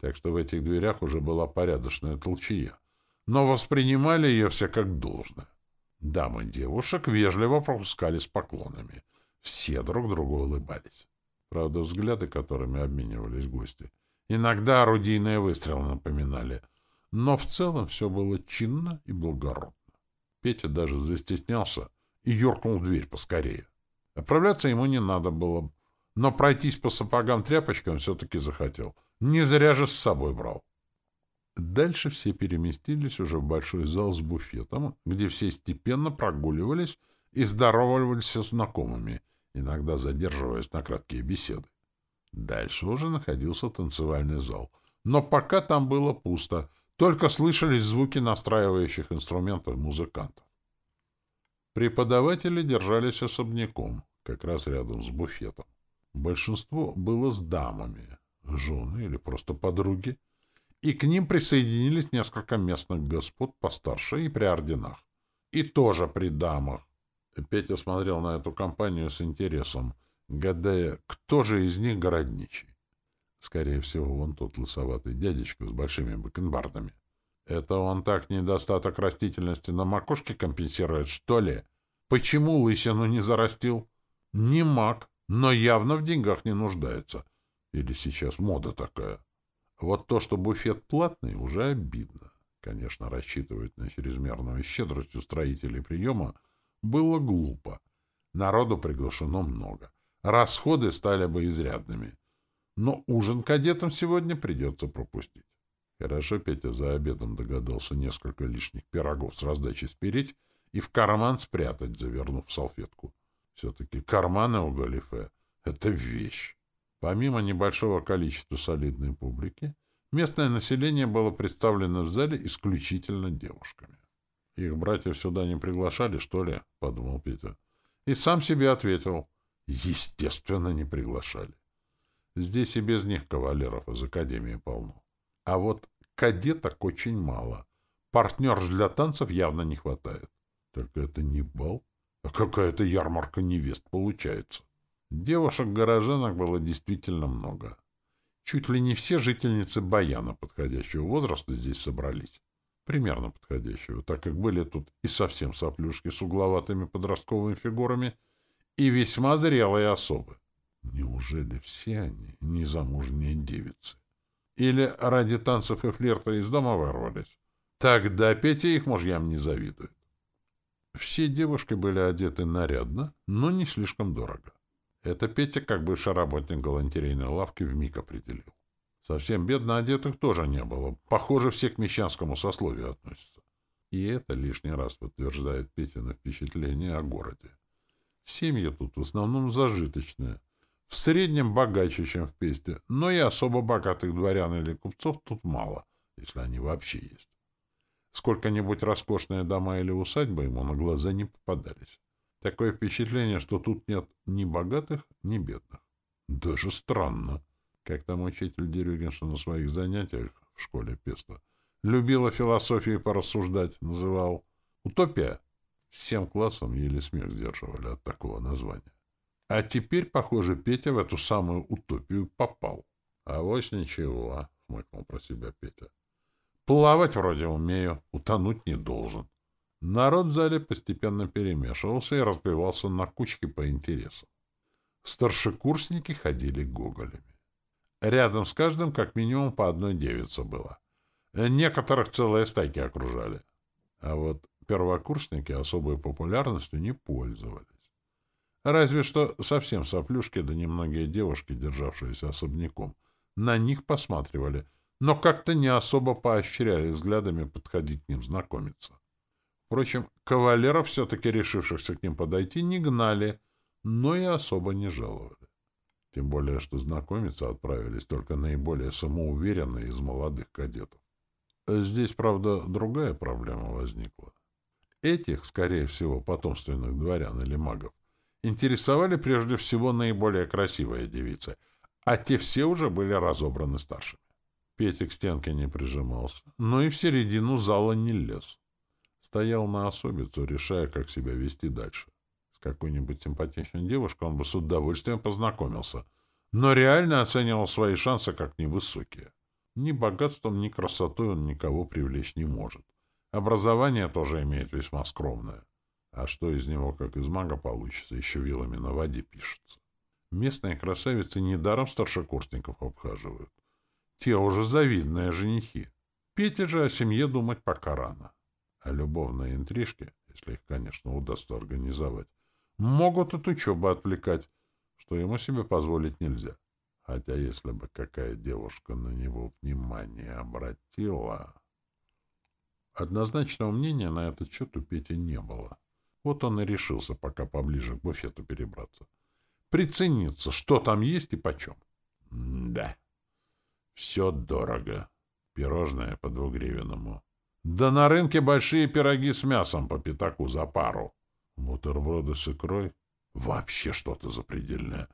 [SPEAKER 1] так что в этих дверях уже была порядочная толчья. Но воспринимали ее все как должное. Дамы девушек вежливо пропускали с поклонами. Все друг другу улыбались. Правда, взгляды, которыми обменивались гости, иногда орудийные выстрелы напоминали. Но в целом все было чинно и благородно. Петя даже застеснялся и юркнул в дверь поскорее. Отправляться ему не надо было, но пройтись по сапогам тряпочкой он все-таки захотел — не зря же с собой брал. Дальше все переместились уже в большой зал с буфетом, где все степенно прогуливались и здоровались со знакомыми, иногда задерживаясь на краткие беседы. Дальше уже находился танцевальный зал. Но пока там было пусто, только слышались звуки настраивающих инструментов музыкантов. Преподаватели держались особняком, как раз рядом с буфетом. Большинство было с дамами, жены или просто подруги, и к ним присоединились несколько местных господ постарше и при орденах, и тоже при дамах. Петя смотрел на эту компанию с интересом, гадая, кто же из них городничий. Скорее всего, вон тот лысоватый дядечка с большими бакенбардами. Это он так недостаток растительности на макушке компенсирует, что ли? Почему лысину не зарастил? Не маг, но явно в деньгах не нуждается — или сейчас мода такая? Вот то, что буфет платный, уже обидно. Конечно, рассчитывать на чрезмерную щедрость у строителей приема было глупо. Народу приглашено много. Расходы стали бы изрядными. Но ужин кадетам сегодня придется пропустить. Хорошо Петя за обедом догадался несколько лишних пирогов с раздачей спереть и в карман спрятать, завернув в салфетку. Все-таки карманы у галифе — это вещь. Помимо небольшого количества солидной публики, местное население было представлено в зале исключительно девушками. «Их братьев сюда не приглашали, что ли?» — подумал Петя. И сам себе ответил. Естественно, не приглашали. Здесь и без них кавалеров из Академии полно. А вот кадеток очень мало. Партнер для танцев явно не хватает. Только это не бал, а какая-то ярмарка невест получается. Девушек-горожанок было действительно много. Чуть ли не все жительницы Баяна подходящего возраста здесь собрались. Примерно подходящего, так как были тут и совсем соплюшки с угловатыми подростковыми фигурами, и весьма зрелые особы. Неужели все они незамужние девицы? Или ради танцев и флирта из дома вырвались? Тогда Петя их мужьям не завидует. Все девушки были одеты нарядно, но не слишком дорого. Это Петя, как бывший работник галантерейной лавки, вмиг определил. Совсем бедно одетых тоже не было. Похоже, все к мещанскому сословию относятся. И это лишний раз подтверждает Петина впечатление о городе. Семьи тут в основном зажиточные. В среднем богаче, чем в Песте, но и особо богатых дворян или купцов тут мало, если они вообще есть. Сколько-нибудь роскошные дома или усадьбы ему на глаза не попадались. Такое впечатление, что тут нет ни богатых, ни бедных. Даже странно. Как там учитель Дерюгин, на своих занятиях в школе Песта любила философию порассуждать, называл «Утопия». Всем классом еле смех сдерживали от такого названия. А теперь, похоже, Петя в эту самую утопию попал. — А вось ничего, — хмыкнул про себя Петя. — Плавать вроде умею, утонуть не должен. Народ в зале постепенно перемешивался и разбивался на кучки по интересам. Старшекурсники ходили гоголями. Рядом с каждым как минимум по одной девице было. Некоторых целые стайки окружали. А вот первокурсники особой популярностью не пользовались. Разве что совсем соплюшки да немногие девушки, державшиеся особняком, на них посматривали, но как-то не особо поощряли взглядами подходить к ним знакомиться. Впрочем, кавалеров, все-таки решившихся к ним подойти, не гнали, но и особо не жаловали. Тем более, что знакомиться отправились только наиболее самоуверенные из молодых кадетов. Здесь, правда, другая проблема возникла. Этих, скорее всего, потомственных дворян или магов, интересовали прежде всего наиболее красивые девицы, а те все уже были разобраны старшими. Петя к стенке не прижимался, но и в середину зала не лез. Стоял на особицу, решая, как себя вести дальше. С какой-нибудь симпатичной девушкой он бы с удовольствием познакомился, но реально оценивал свои шансы как невысокие. Ни богатством, ни красотой он никого привлечь не может. Образование тоже имеет весьма скромное. А что из него, как из мага, получится, еще вилами на воде пишется. Местные красавицы недаром старшекурсников обхаживают. Те уже завидные женихи. Пете же о семье думать пока рано. А любовные интрижки, если их, конечно, удастся организовать, могут от учебы отвлекать, что ему себе позволить нельзя. Хотя если бы какая девушка на него внимание обратила... Однозначного мнения на этот счет у Пети не было. Вот он и решился пока поближе к буфету перебраться. Прицениться, что там есть и почем. М да, все дорого. Пирожное по двугривенному. Да на рынке большие пироги с мясом по пятаку за пару. Бутерброды с икрой. Вообще что-то запредельное.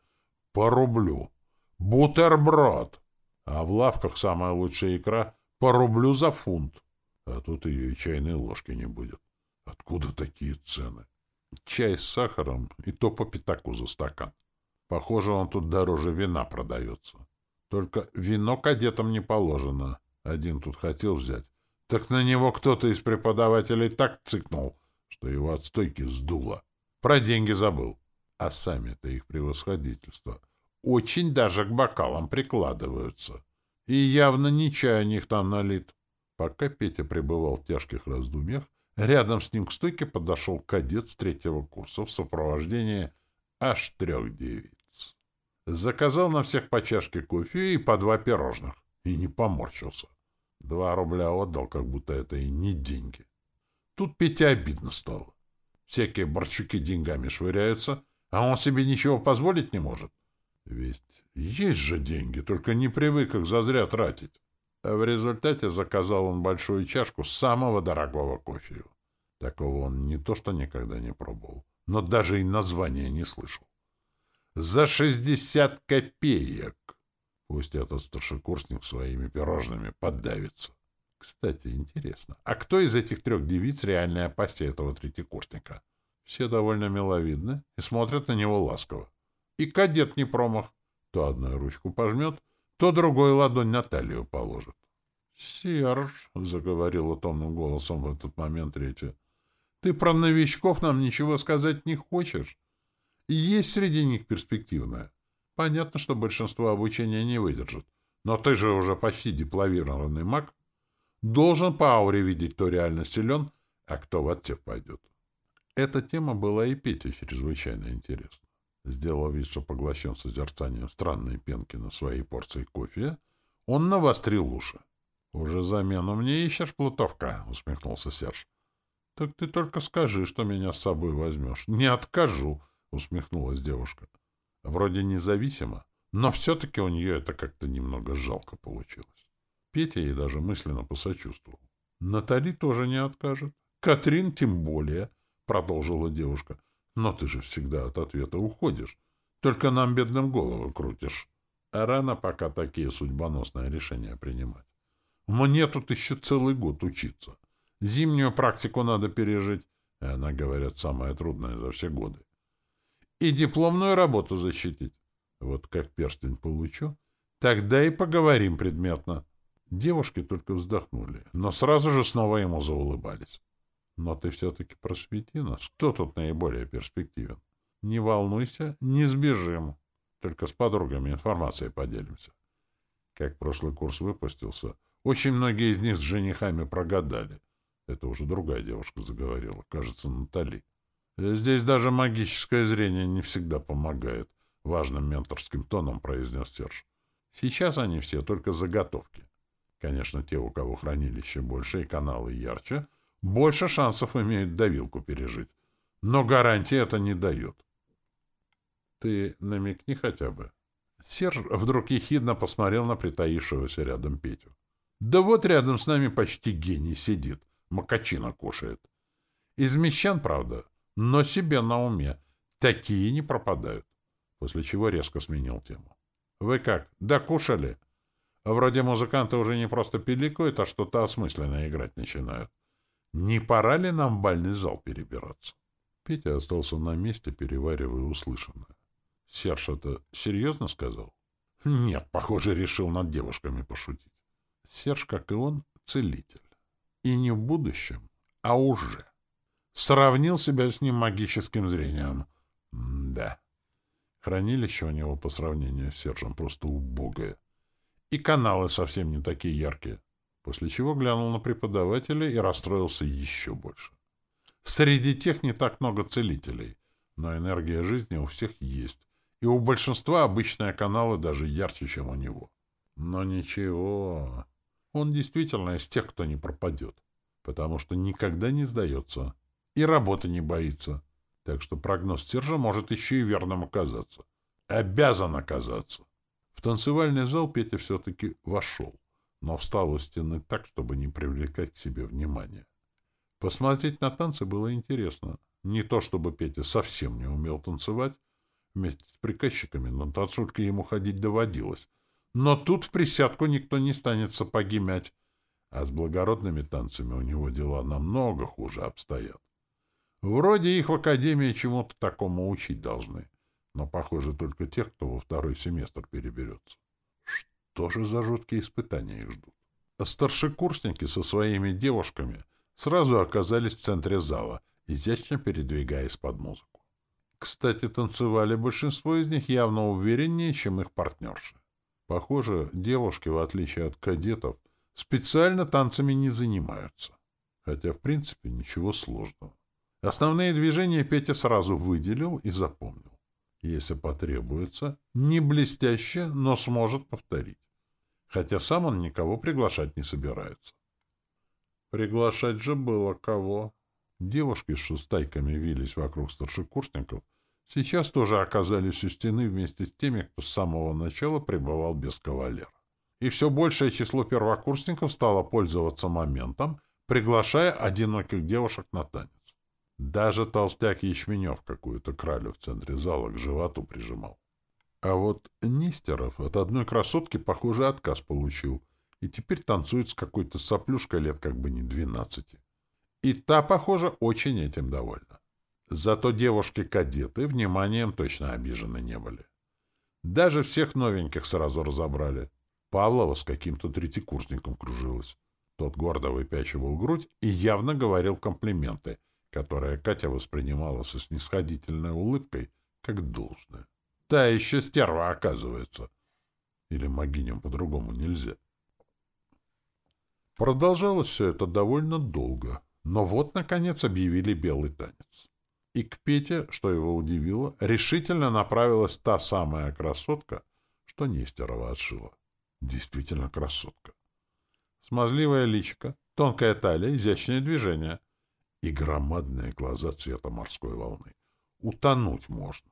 [SPEAKER 1] По рублю. Бутерброд. А в лавках самая лучшая икра по рублю за фунт. А тут ее и чайной ложки не будет. Откуда такие цены? Чай с сахаром и то по пятаку за стакан. Похоже, он тут дороже вина продается. Только вино кадетам не положено. Один тут хотел взять. Так на него кто-то из преподавателей так цыкнул, что его от стойки сдуло. Про деньги забыл. А сами-то их превосходительство очень даже к бокалам прикладываются. И явно не чай у них там налит. Пока Петя пребывал в тяжких раздумьях, Рядом с ним к стойке подошел кадет с третьего курса в сопровождении аж трех девиц. Заказал на всех по чашке кофе и по два пирожных. И не поморщился. Два рубля отдал, как будто это и не деньги. Тут Петя обидно стало. Всякие борчуки деньгами швыряются, а он себе ничего позволить не может. Ведь есть же деньги, только не привык их зазря тратить. В результате заказал он большую чашку самого дорогого кофе. Такого он не то что никогда не пробовал, но даже и названия не слышал. За шестьдесят копеек! Пусть этот старшекурсник своими пирожными поддавится. Кстати, интересно, а кто из этих трех девиц реальная пастья этого третьекурсника? Все довольно миловидны и смотрят на него ласково. И кадет не промах. То одной ручку пожмет, то другой ладонь на талию положит. — Серж, — заговорила томным голосом в этот момент третья, — ты про новичков нам ничего сказать не хочешь? Есть среди них перспективная. Понятно, что большинство обучения не выдержит, но ты же уже почти дипломированный маг. Должен по ауре видеть, кто реально силен, а кто в отсев пойдет. Эта тема была и Пете чрезвычайно интересна. Сделав вид, что поглощен созерцанием странной пенки на своей порции кофе, он навострил уши. — Уже замену мне ищешь, Плутовка? — усмехнулся Серж. — Так ты только скажи, что меня с собой возьмешь. — Не откажу, — усмехнулась девушка. Вроде независимо, но все-таки у нее это как-то немного жалко получилось. Петя ей даже мысленно посочувствовал. Натали тоже не откажет. Катрин тем более, — продолжила девушка. Но ты же всегда от ответа уходишь. Только нам, бедным, голову крутишь. А рано пока такие судьбоносные решения принимать. Мне тут еще целый год учиться. Зимнюю практику надо пережить. И она, говорят, самая трудная за все годы. И дипломную работу защитить. Вот как перстень получу, тогда и поговорим предметно. Девушки только вздохнули, но сразу же снова ему заулыбались. Но ты все-таки просвети нас. Кто тут наиболее перспективен? Не волнуйся, не сбежим. Только с подругами информацией поделимся. Как прошлый курс выпустился, очень многие из них с женихами прогадали. Это уже другая девушка заговорила, кажется, Натали. Здесь даже магическое зрение не всегда помогает, важным менторским тоном произнес Серж. Сейчас они все только заготовки. Конечно, те, у кого хранилище больше и каналы ярче, больше шансов имеют давилку пережить. Но гарантии это не дает. Ты намекни хотя бы. Серж вдруг ехидно посмотрел на притаившегося рядом Петю. Да вот рядом с нами почти гений сидит, макачина кушает. Из мещан, правда, но себе на уме. Такие не пропадают. После чего резко сменил тему. Вы как, докушали? Вроде музыканты уже не просто пиликают, а что-то осмысленно играть начинают. Не пора ли нам в бальный зал перебираться? Петя остался на месте, переваривая услышанное. Серж это серьезно сказал? Нет, похоже, решил над девушками пошутить. Серж, как и он, целитель. И не в будущем, а уже. Сравнил себя с ним магическим зрением. М да. Хранилище у него по сравнению с Сержем просто убогое. И каналы совсем не такие яркие после чего глянул на преподавателя и расстроился еще больше. Среди тех не так много целителей, но энергия жизни у всех есть, и у большинства обычные каналы даже ярче, чем у него. Но ничего, он действительно из тех, кто не пропадет, потому что никогда не сдается и работы не боится, так что прогноз Сержа может еще и верным оказаться. Обязан оказаться. В танцевальный зал Петя все-таки вошел но встал у стены так, чтобы не привлекать к себе внимания. Посмотреть на танцы было интересно. Не то, чтобы Петя совсем не умел танцевать. Вместе с приказчиками на танцульке ему ходить доводилось. Но тут в присядку никто не станет сапоги мять. А с благородными танцами у него дела намного хуже обстоят. Вроде их в академии чему-то такому учить должны. Но, похоже, только тех, кто во второй семестр переберется. Что же за жуткие испытания их ждут? Старшекурсники со своими девушками сразу оказались в центре зала, изящно передвигаясь под музыку. Кстати, танцевали большинство из них явно увереннее, чем их партнерши. Похоже, девушки, в отличие от кадетов, специально танцами не занимаются. Хотя, в принципе, ничего сложного. Основные движения Петя сразу выделил и запомнил. Если потребуется, не блестяще, но сможет повторить хотя сам он никого приглашать не собирается. Приглашать же было кого. Девушки с шестайками вились вокруг старшекурсников, сейчас тоже оказались у стены вместе с теми, кто с самого начала пребывал без кавалера. И все большее число первокурсников стало пользоваться моментом, приглашая одиноких девушек на танец. Даже толстяк Ячменев какую-то кралю в центре зала к животу прижимал. А вот Нистеров от одной красотки, похоже, отказ получил, и теперь танцует с какой-то соплюшкой лет как бы не двенадцати. И та, похоже, очень этим довольна. Зато девушки-кадеты вниманием точно обижены не были. Даже всех новеньких сразу разобрали. Павлова с каким-то третьекурсником кружилась. Тот гордо выпячивал грудь и явно говорил комплименты, которые Катя воспринимала со снисходительной улыбкой, как должное. Та еще стерва, оказывается. Или могиням по-другому нельзя. Продолжалось все это довольно долго, но вот, наконец, объявили белый танец. И к Пете, что его удивило, решительно направилась та самая красотка, что Нестерова отшила. Действительно красотка. Смазливая личико, тонкая талия, изящные движения и громадные глаза цвета морской волны. Утонуть можно.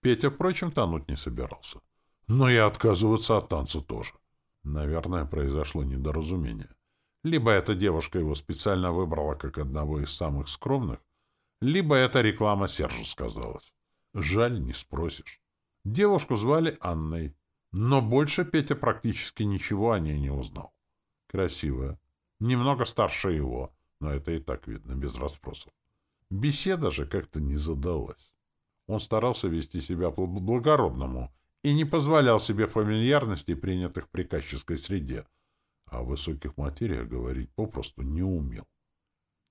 [SPEAKER 1] Петя, впрочем, тонуть не собирался. Но и отказываться от танца тоже. Наверное, произошло недоразумение. Либо эта девушка его специально выбрала как одного из самых скромных, либо эта реклама Сержа сказалась. Жаль, не спросишь. Девушку звали Анной, но больше Петя практически ничего о ней не узнал. Красивая. Немного старше его, но это и так видно, без расспросов. Беседа же как-то не задалась. Он старался вести себя благородному и не позволял себе фамильярностей, принятых в приказческой среде, а о высоких материях говорить попросту не умел.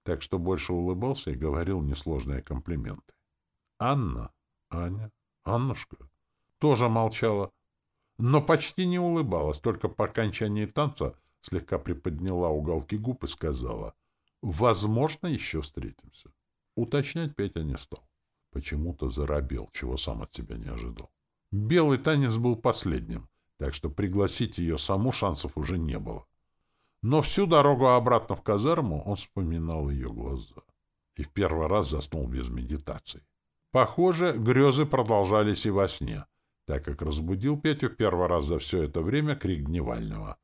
[SPEAKER 1] Так что больше улыбался и говорил несложные комплименты. Анна, Аня, Аннушка тоже молчала, но почти не улыбалась, только по окончании танца слегка приподняла уголки губ и сказала, «Возможно, еще встретимся». Уточнять Петя не стал. Почему-то заробел, чего сам от себя не ожидал. Белый танец был последним, так что пригласить ее саму шансов уже не было. Но всю дорогу обратно в казарму он вспоминал ее глаза. И в первый раз заснул без медитации. Похоже, грезы продолжались и во сне, так как разбудил Петю в первый раз за все это время крик Дневального.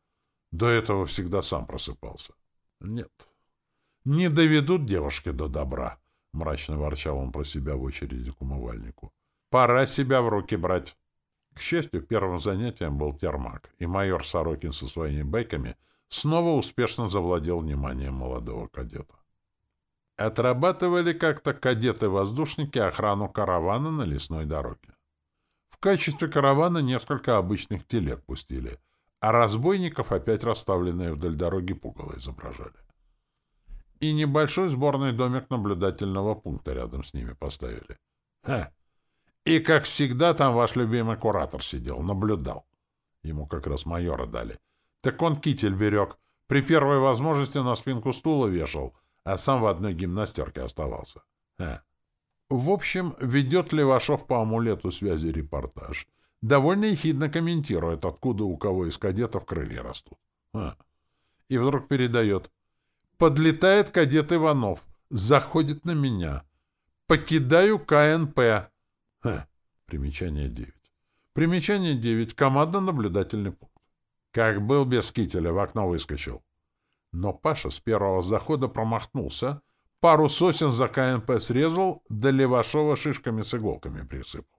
[SPEAKER 1] До этого всегда сам просыпался. Нет, не доведут девушки до добра, — мрачно ворчал он про себя в очереди к умывальнику. Пора себя в руки брать. К счастью, первым занятием был термак, и майор Сорокин со своими байками снова успешно завладел вниманием молодого кадета. Отрабатывали как-то кадеты-воздушники охрану каравана на лесной дороге. В качестве каравана несколько обычных телег пустили — а разбойников опять расставленные вдоль дороги пугало изображали. И небольшой сборный домик наблюдательного пункта рядом с ними поставили. Ха! И, как всегда, там ваш любимый куратор сидел, наблюдал. Ему как раз майора дали. Так он китель берег, при первой возможности на спинку стула вешал, а сам в одной гимнастерке оставался. Ха! В общем, ведет Левашов по амулету связи репортаж — довольно ехидно комментирует, откуда у кого из кадетов крылья растут. А. И вдруг передает. Подлетает кадет Иванов, заходит на меня. Покидаю КНП. Ха. Примечание 9. Примечание 9. Командно-наблюдательный пункт. Как был без кителя, в окно выскочил. Но Паша с первого захода промахнулся, пару сосен за КНП срезал, да Левашова шишками с иголками присыпал.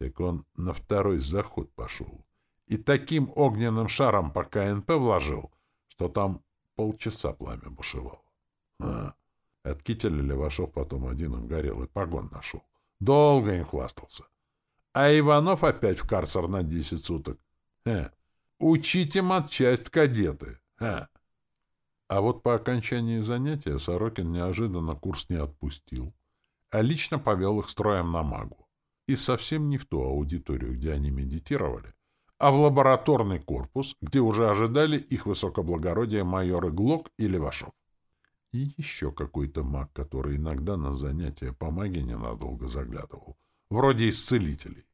[SPEAKER 1] Так он на второй заход пошел. И таким огненным шаром по КНП вложил, что там полчаса пламя бушевало. А, от кителя Левашов потом один им горел и погон нашел. Долго им хвастался. А Иванов опять в карцер на десять суток. Э, учите матчасть кадеты. Э. А вот по окончании занятия Сорокин неожиданно курс не отпустил, а лично повел их строем на магу и совсем не в ту аудиторию, где они медитировали, а в лабораторный корпус, где уже ожидали их высокоблагородие майоры Глок и Левашов. И еще какой-то маг, который иногда на занятия по магии ненадолго заглядывал, вроде исцелителей.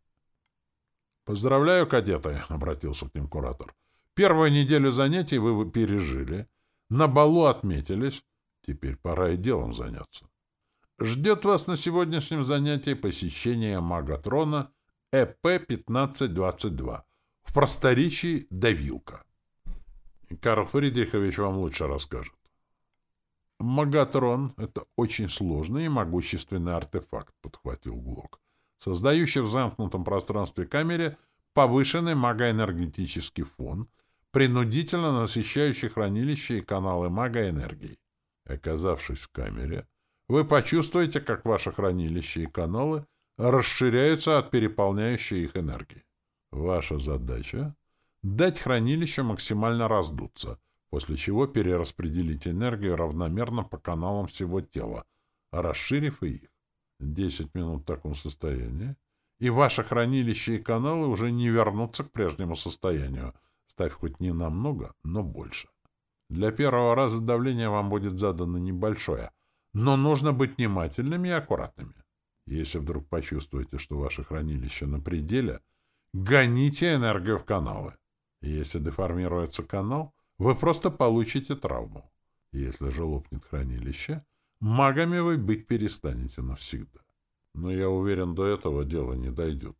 [SPEAKER 1] «Поздравляю, кадеты!» — обратился к ним куратор. «Первую неделю занятий вы пережили, на балу отметились, теперь пора и делом заняться. Ждет вас на сегодняшнем занятии посещение Магатрона ЭП-1522 в просторечии «Давилка». Карл Фридрихович вам лучше расскажет. Магатрон — это очень сложный и могущественный артефакт, — подхватил Глок, создающий в замкнутом пространстве камере повышенный магоэнергетический фон, принудительно насыщающий хранилище и каналы магоэнергии. Оказавшись в камере, вы почувствуете, как ваше хранилище и каналы расширяются от переполняющей их энергии. Ваша задача — дать хранилищу максимально раздуться, после чего перераспределить энергию равномерно по каналам всего тела, расширив их. Десять минут в таком состоянии, и ваше хранилище и каналы уже не вернутся к прежнему состоянию, ставь хоть не намного, но больше. Для первого раза давление вам будет задано небольшое, но нужно быть внимательными и аккуратными. Если вдруг почувствуете, что ваше хранилище на пределе, гоните энергию в каналы. Если деформируется канал, вы просто получите травму. Если же лопнет хранилище, магами вы быть перестанете навсегда. Но я уверен, до этого дела не дойдет.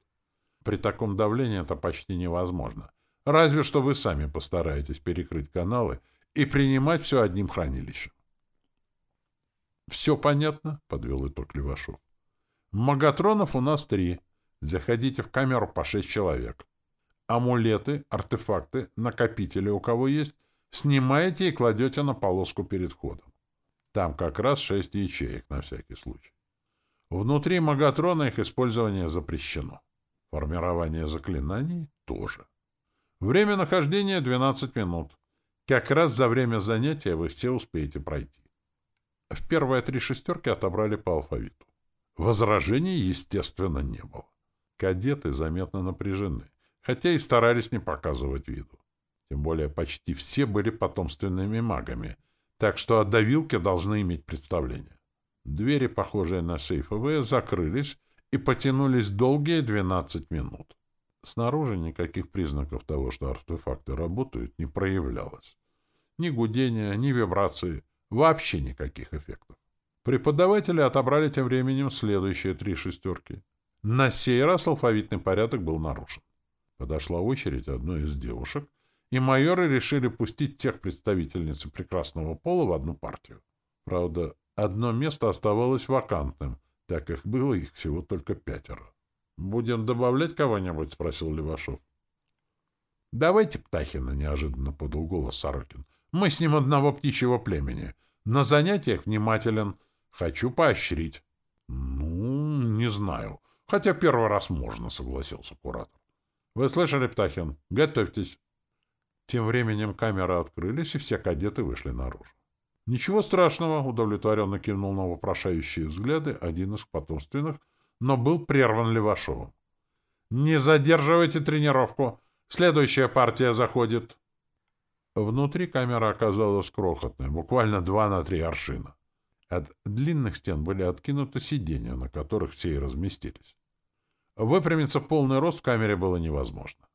[SPEAKER 1] При таком давлении это почти невозможно. Разве что вы сами постараетесь перекрыть каналы и принимать все одним хранилищем. «Все понятно?» — подвел итог Левашов. «Магатронов у нас три. Заходите в камеру по шесть человек. Амулеты, артефакты, накопители у кого есть, снимаете и кладете на полоску перед входом. Там как раз шесть ячеек на всякий случай. Внутри Магатрона их использование запрещено. Формирование заклинаний тоже. Время нахождения 12 минут. Как раз за время занятия вы все успеете пройти. В первые три шестерки отобрали по алфавиту. Возражений, естественно, не было. Кадеты заметно напряжены, хотя и старались не показывать виду. Тем более почти все были потомственными магами, так что о давилке должны иметь представление. Двери, похожие на сейфовые, закрылись и потянулись долгие 12 минут. Снаружи никаких признаков того, что артефакты работают, не проявлялось. Ни гудения, ни вибрации, вообще никаких эффектов. Преподаватели отобрали тем временем следующие три шестерки. На сей раз алфавитный порядок был нарушен. Подошла очередь одной из девушек, и майоры решили пустить тех представительниц прекрасного пола в одну партию. Правда, одно место оставалось вакантным, так как было их всего только пятеро. — Будем добавлять кого-нибудь? — спросил Левашов. — Давайте Птахина, — неожиданно подал голос Сорокин. — Мы с ним одного птичьего племени. На занятиях внимателен. Хочу поощрить. — Ну, не знаю. Хотя первый раз можно, — согласился куратор. — Вы слышали, Птахин? Готовьтесь. Тем временем камеры открылись, и все кадеты вышли наружу. «Ничего страшного», — удовлетворенно кивнул на вопрошающие взгляды один из потомственных, но был прерван Левашовым. «Не задерживайте тренировку! Следующая партия заходит!» Внутри камера оказалась крохотной, буквально два на три аршина. От длинных стен были откинуты сиденья, на которых все и разместились. Выпрямиться в полный рост в камере было невозможно.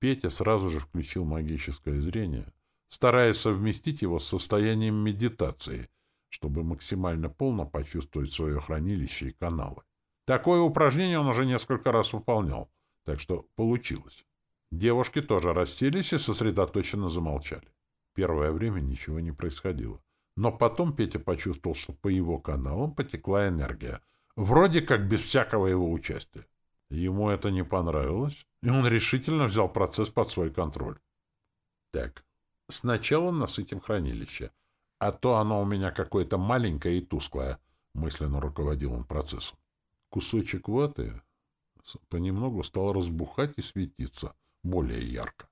[SPEAKER 1] Петя сразу же включил магическое зрение, стараясь совместить его с состоянием медитации, чтобы максимально полно почувствовать свое хранилище и каналы. Такое упражнение он уже несколько раз выполнял, так что получилось. Девушки тоже расселись и сосредоточенно замолчали. Первое время ничего не происходило. Но потом Петя почувствовал, что по его каналам потекла энергия. Вроде как без всякого его участия. Ему это не понравилось, и он решительно взял процесс под свой контроль. Так, сначала насытим хранилище, а то оно у меня какое-то маленькое и тусклое, мысленно руководил он процессом. Кусочек ваты понемногу стал разбухать и светиться более ярко.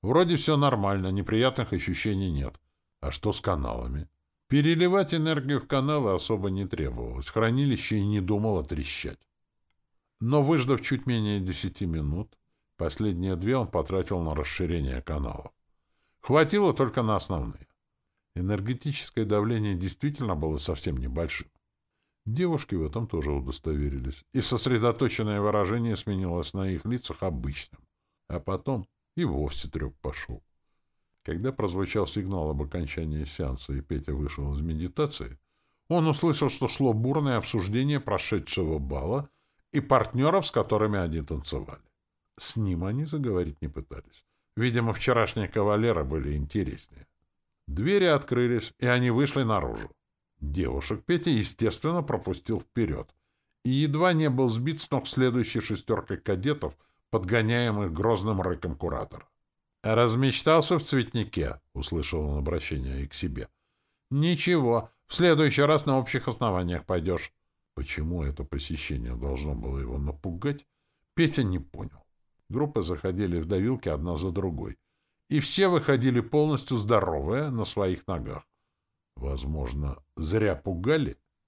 [SPEAKER 1] Вроде все нормально, неприятных ощущений нет. А что с каналами? Переливать энергию в каналы особо не требовалось. Хранилище и не думало трещать. Но, выждав чуть менее десяти минут, последние две он потратил на расширение каналов. Хватило только на основные. Энергетическое давление действительно было совсем небольшим. Девушки в этом тоже удостоверились, и сосредоточенное выражение сменилось на их лицах обычным. А потом и вовсе треп пошел. Когда прозвучал сигнал об окончании сеанса, и Петя вышел из медитации, он услышал, что шло бурное обсуждение прошедшего бала и партнеров, с которыми они танцевали. С ним они заговорить не пытались. Видимо, вчерашние кавалеры были интереснее. Двери открылись, и они вышли наружу. Девушек Петя, естественно, пропустил вперед и едва не был сбит с ног следующей шестеркой кадетов, подгоняемых грозным рыком куратора. «Размечтался в цветнике», — услышал он обращение и к себе. «Ничего, в следующий раз на общих основаниях пойдешь». Почему это посещение должно было его напугать, Петя не понял. Группы заходили в давилки одна за другой, и все выходили полностью здоровые на своих ногах. Возможно, зря пугали —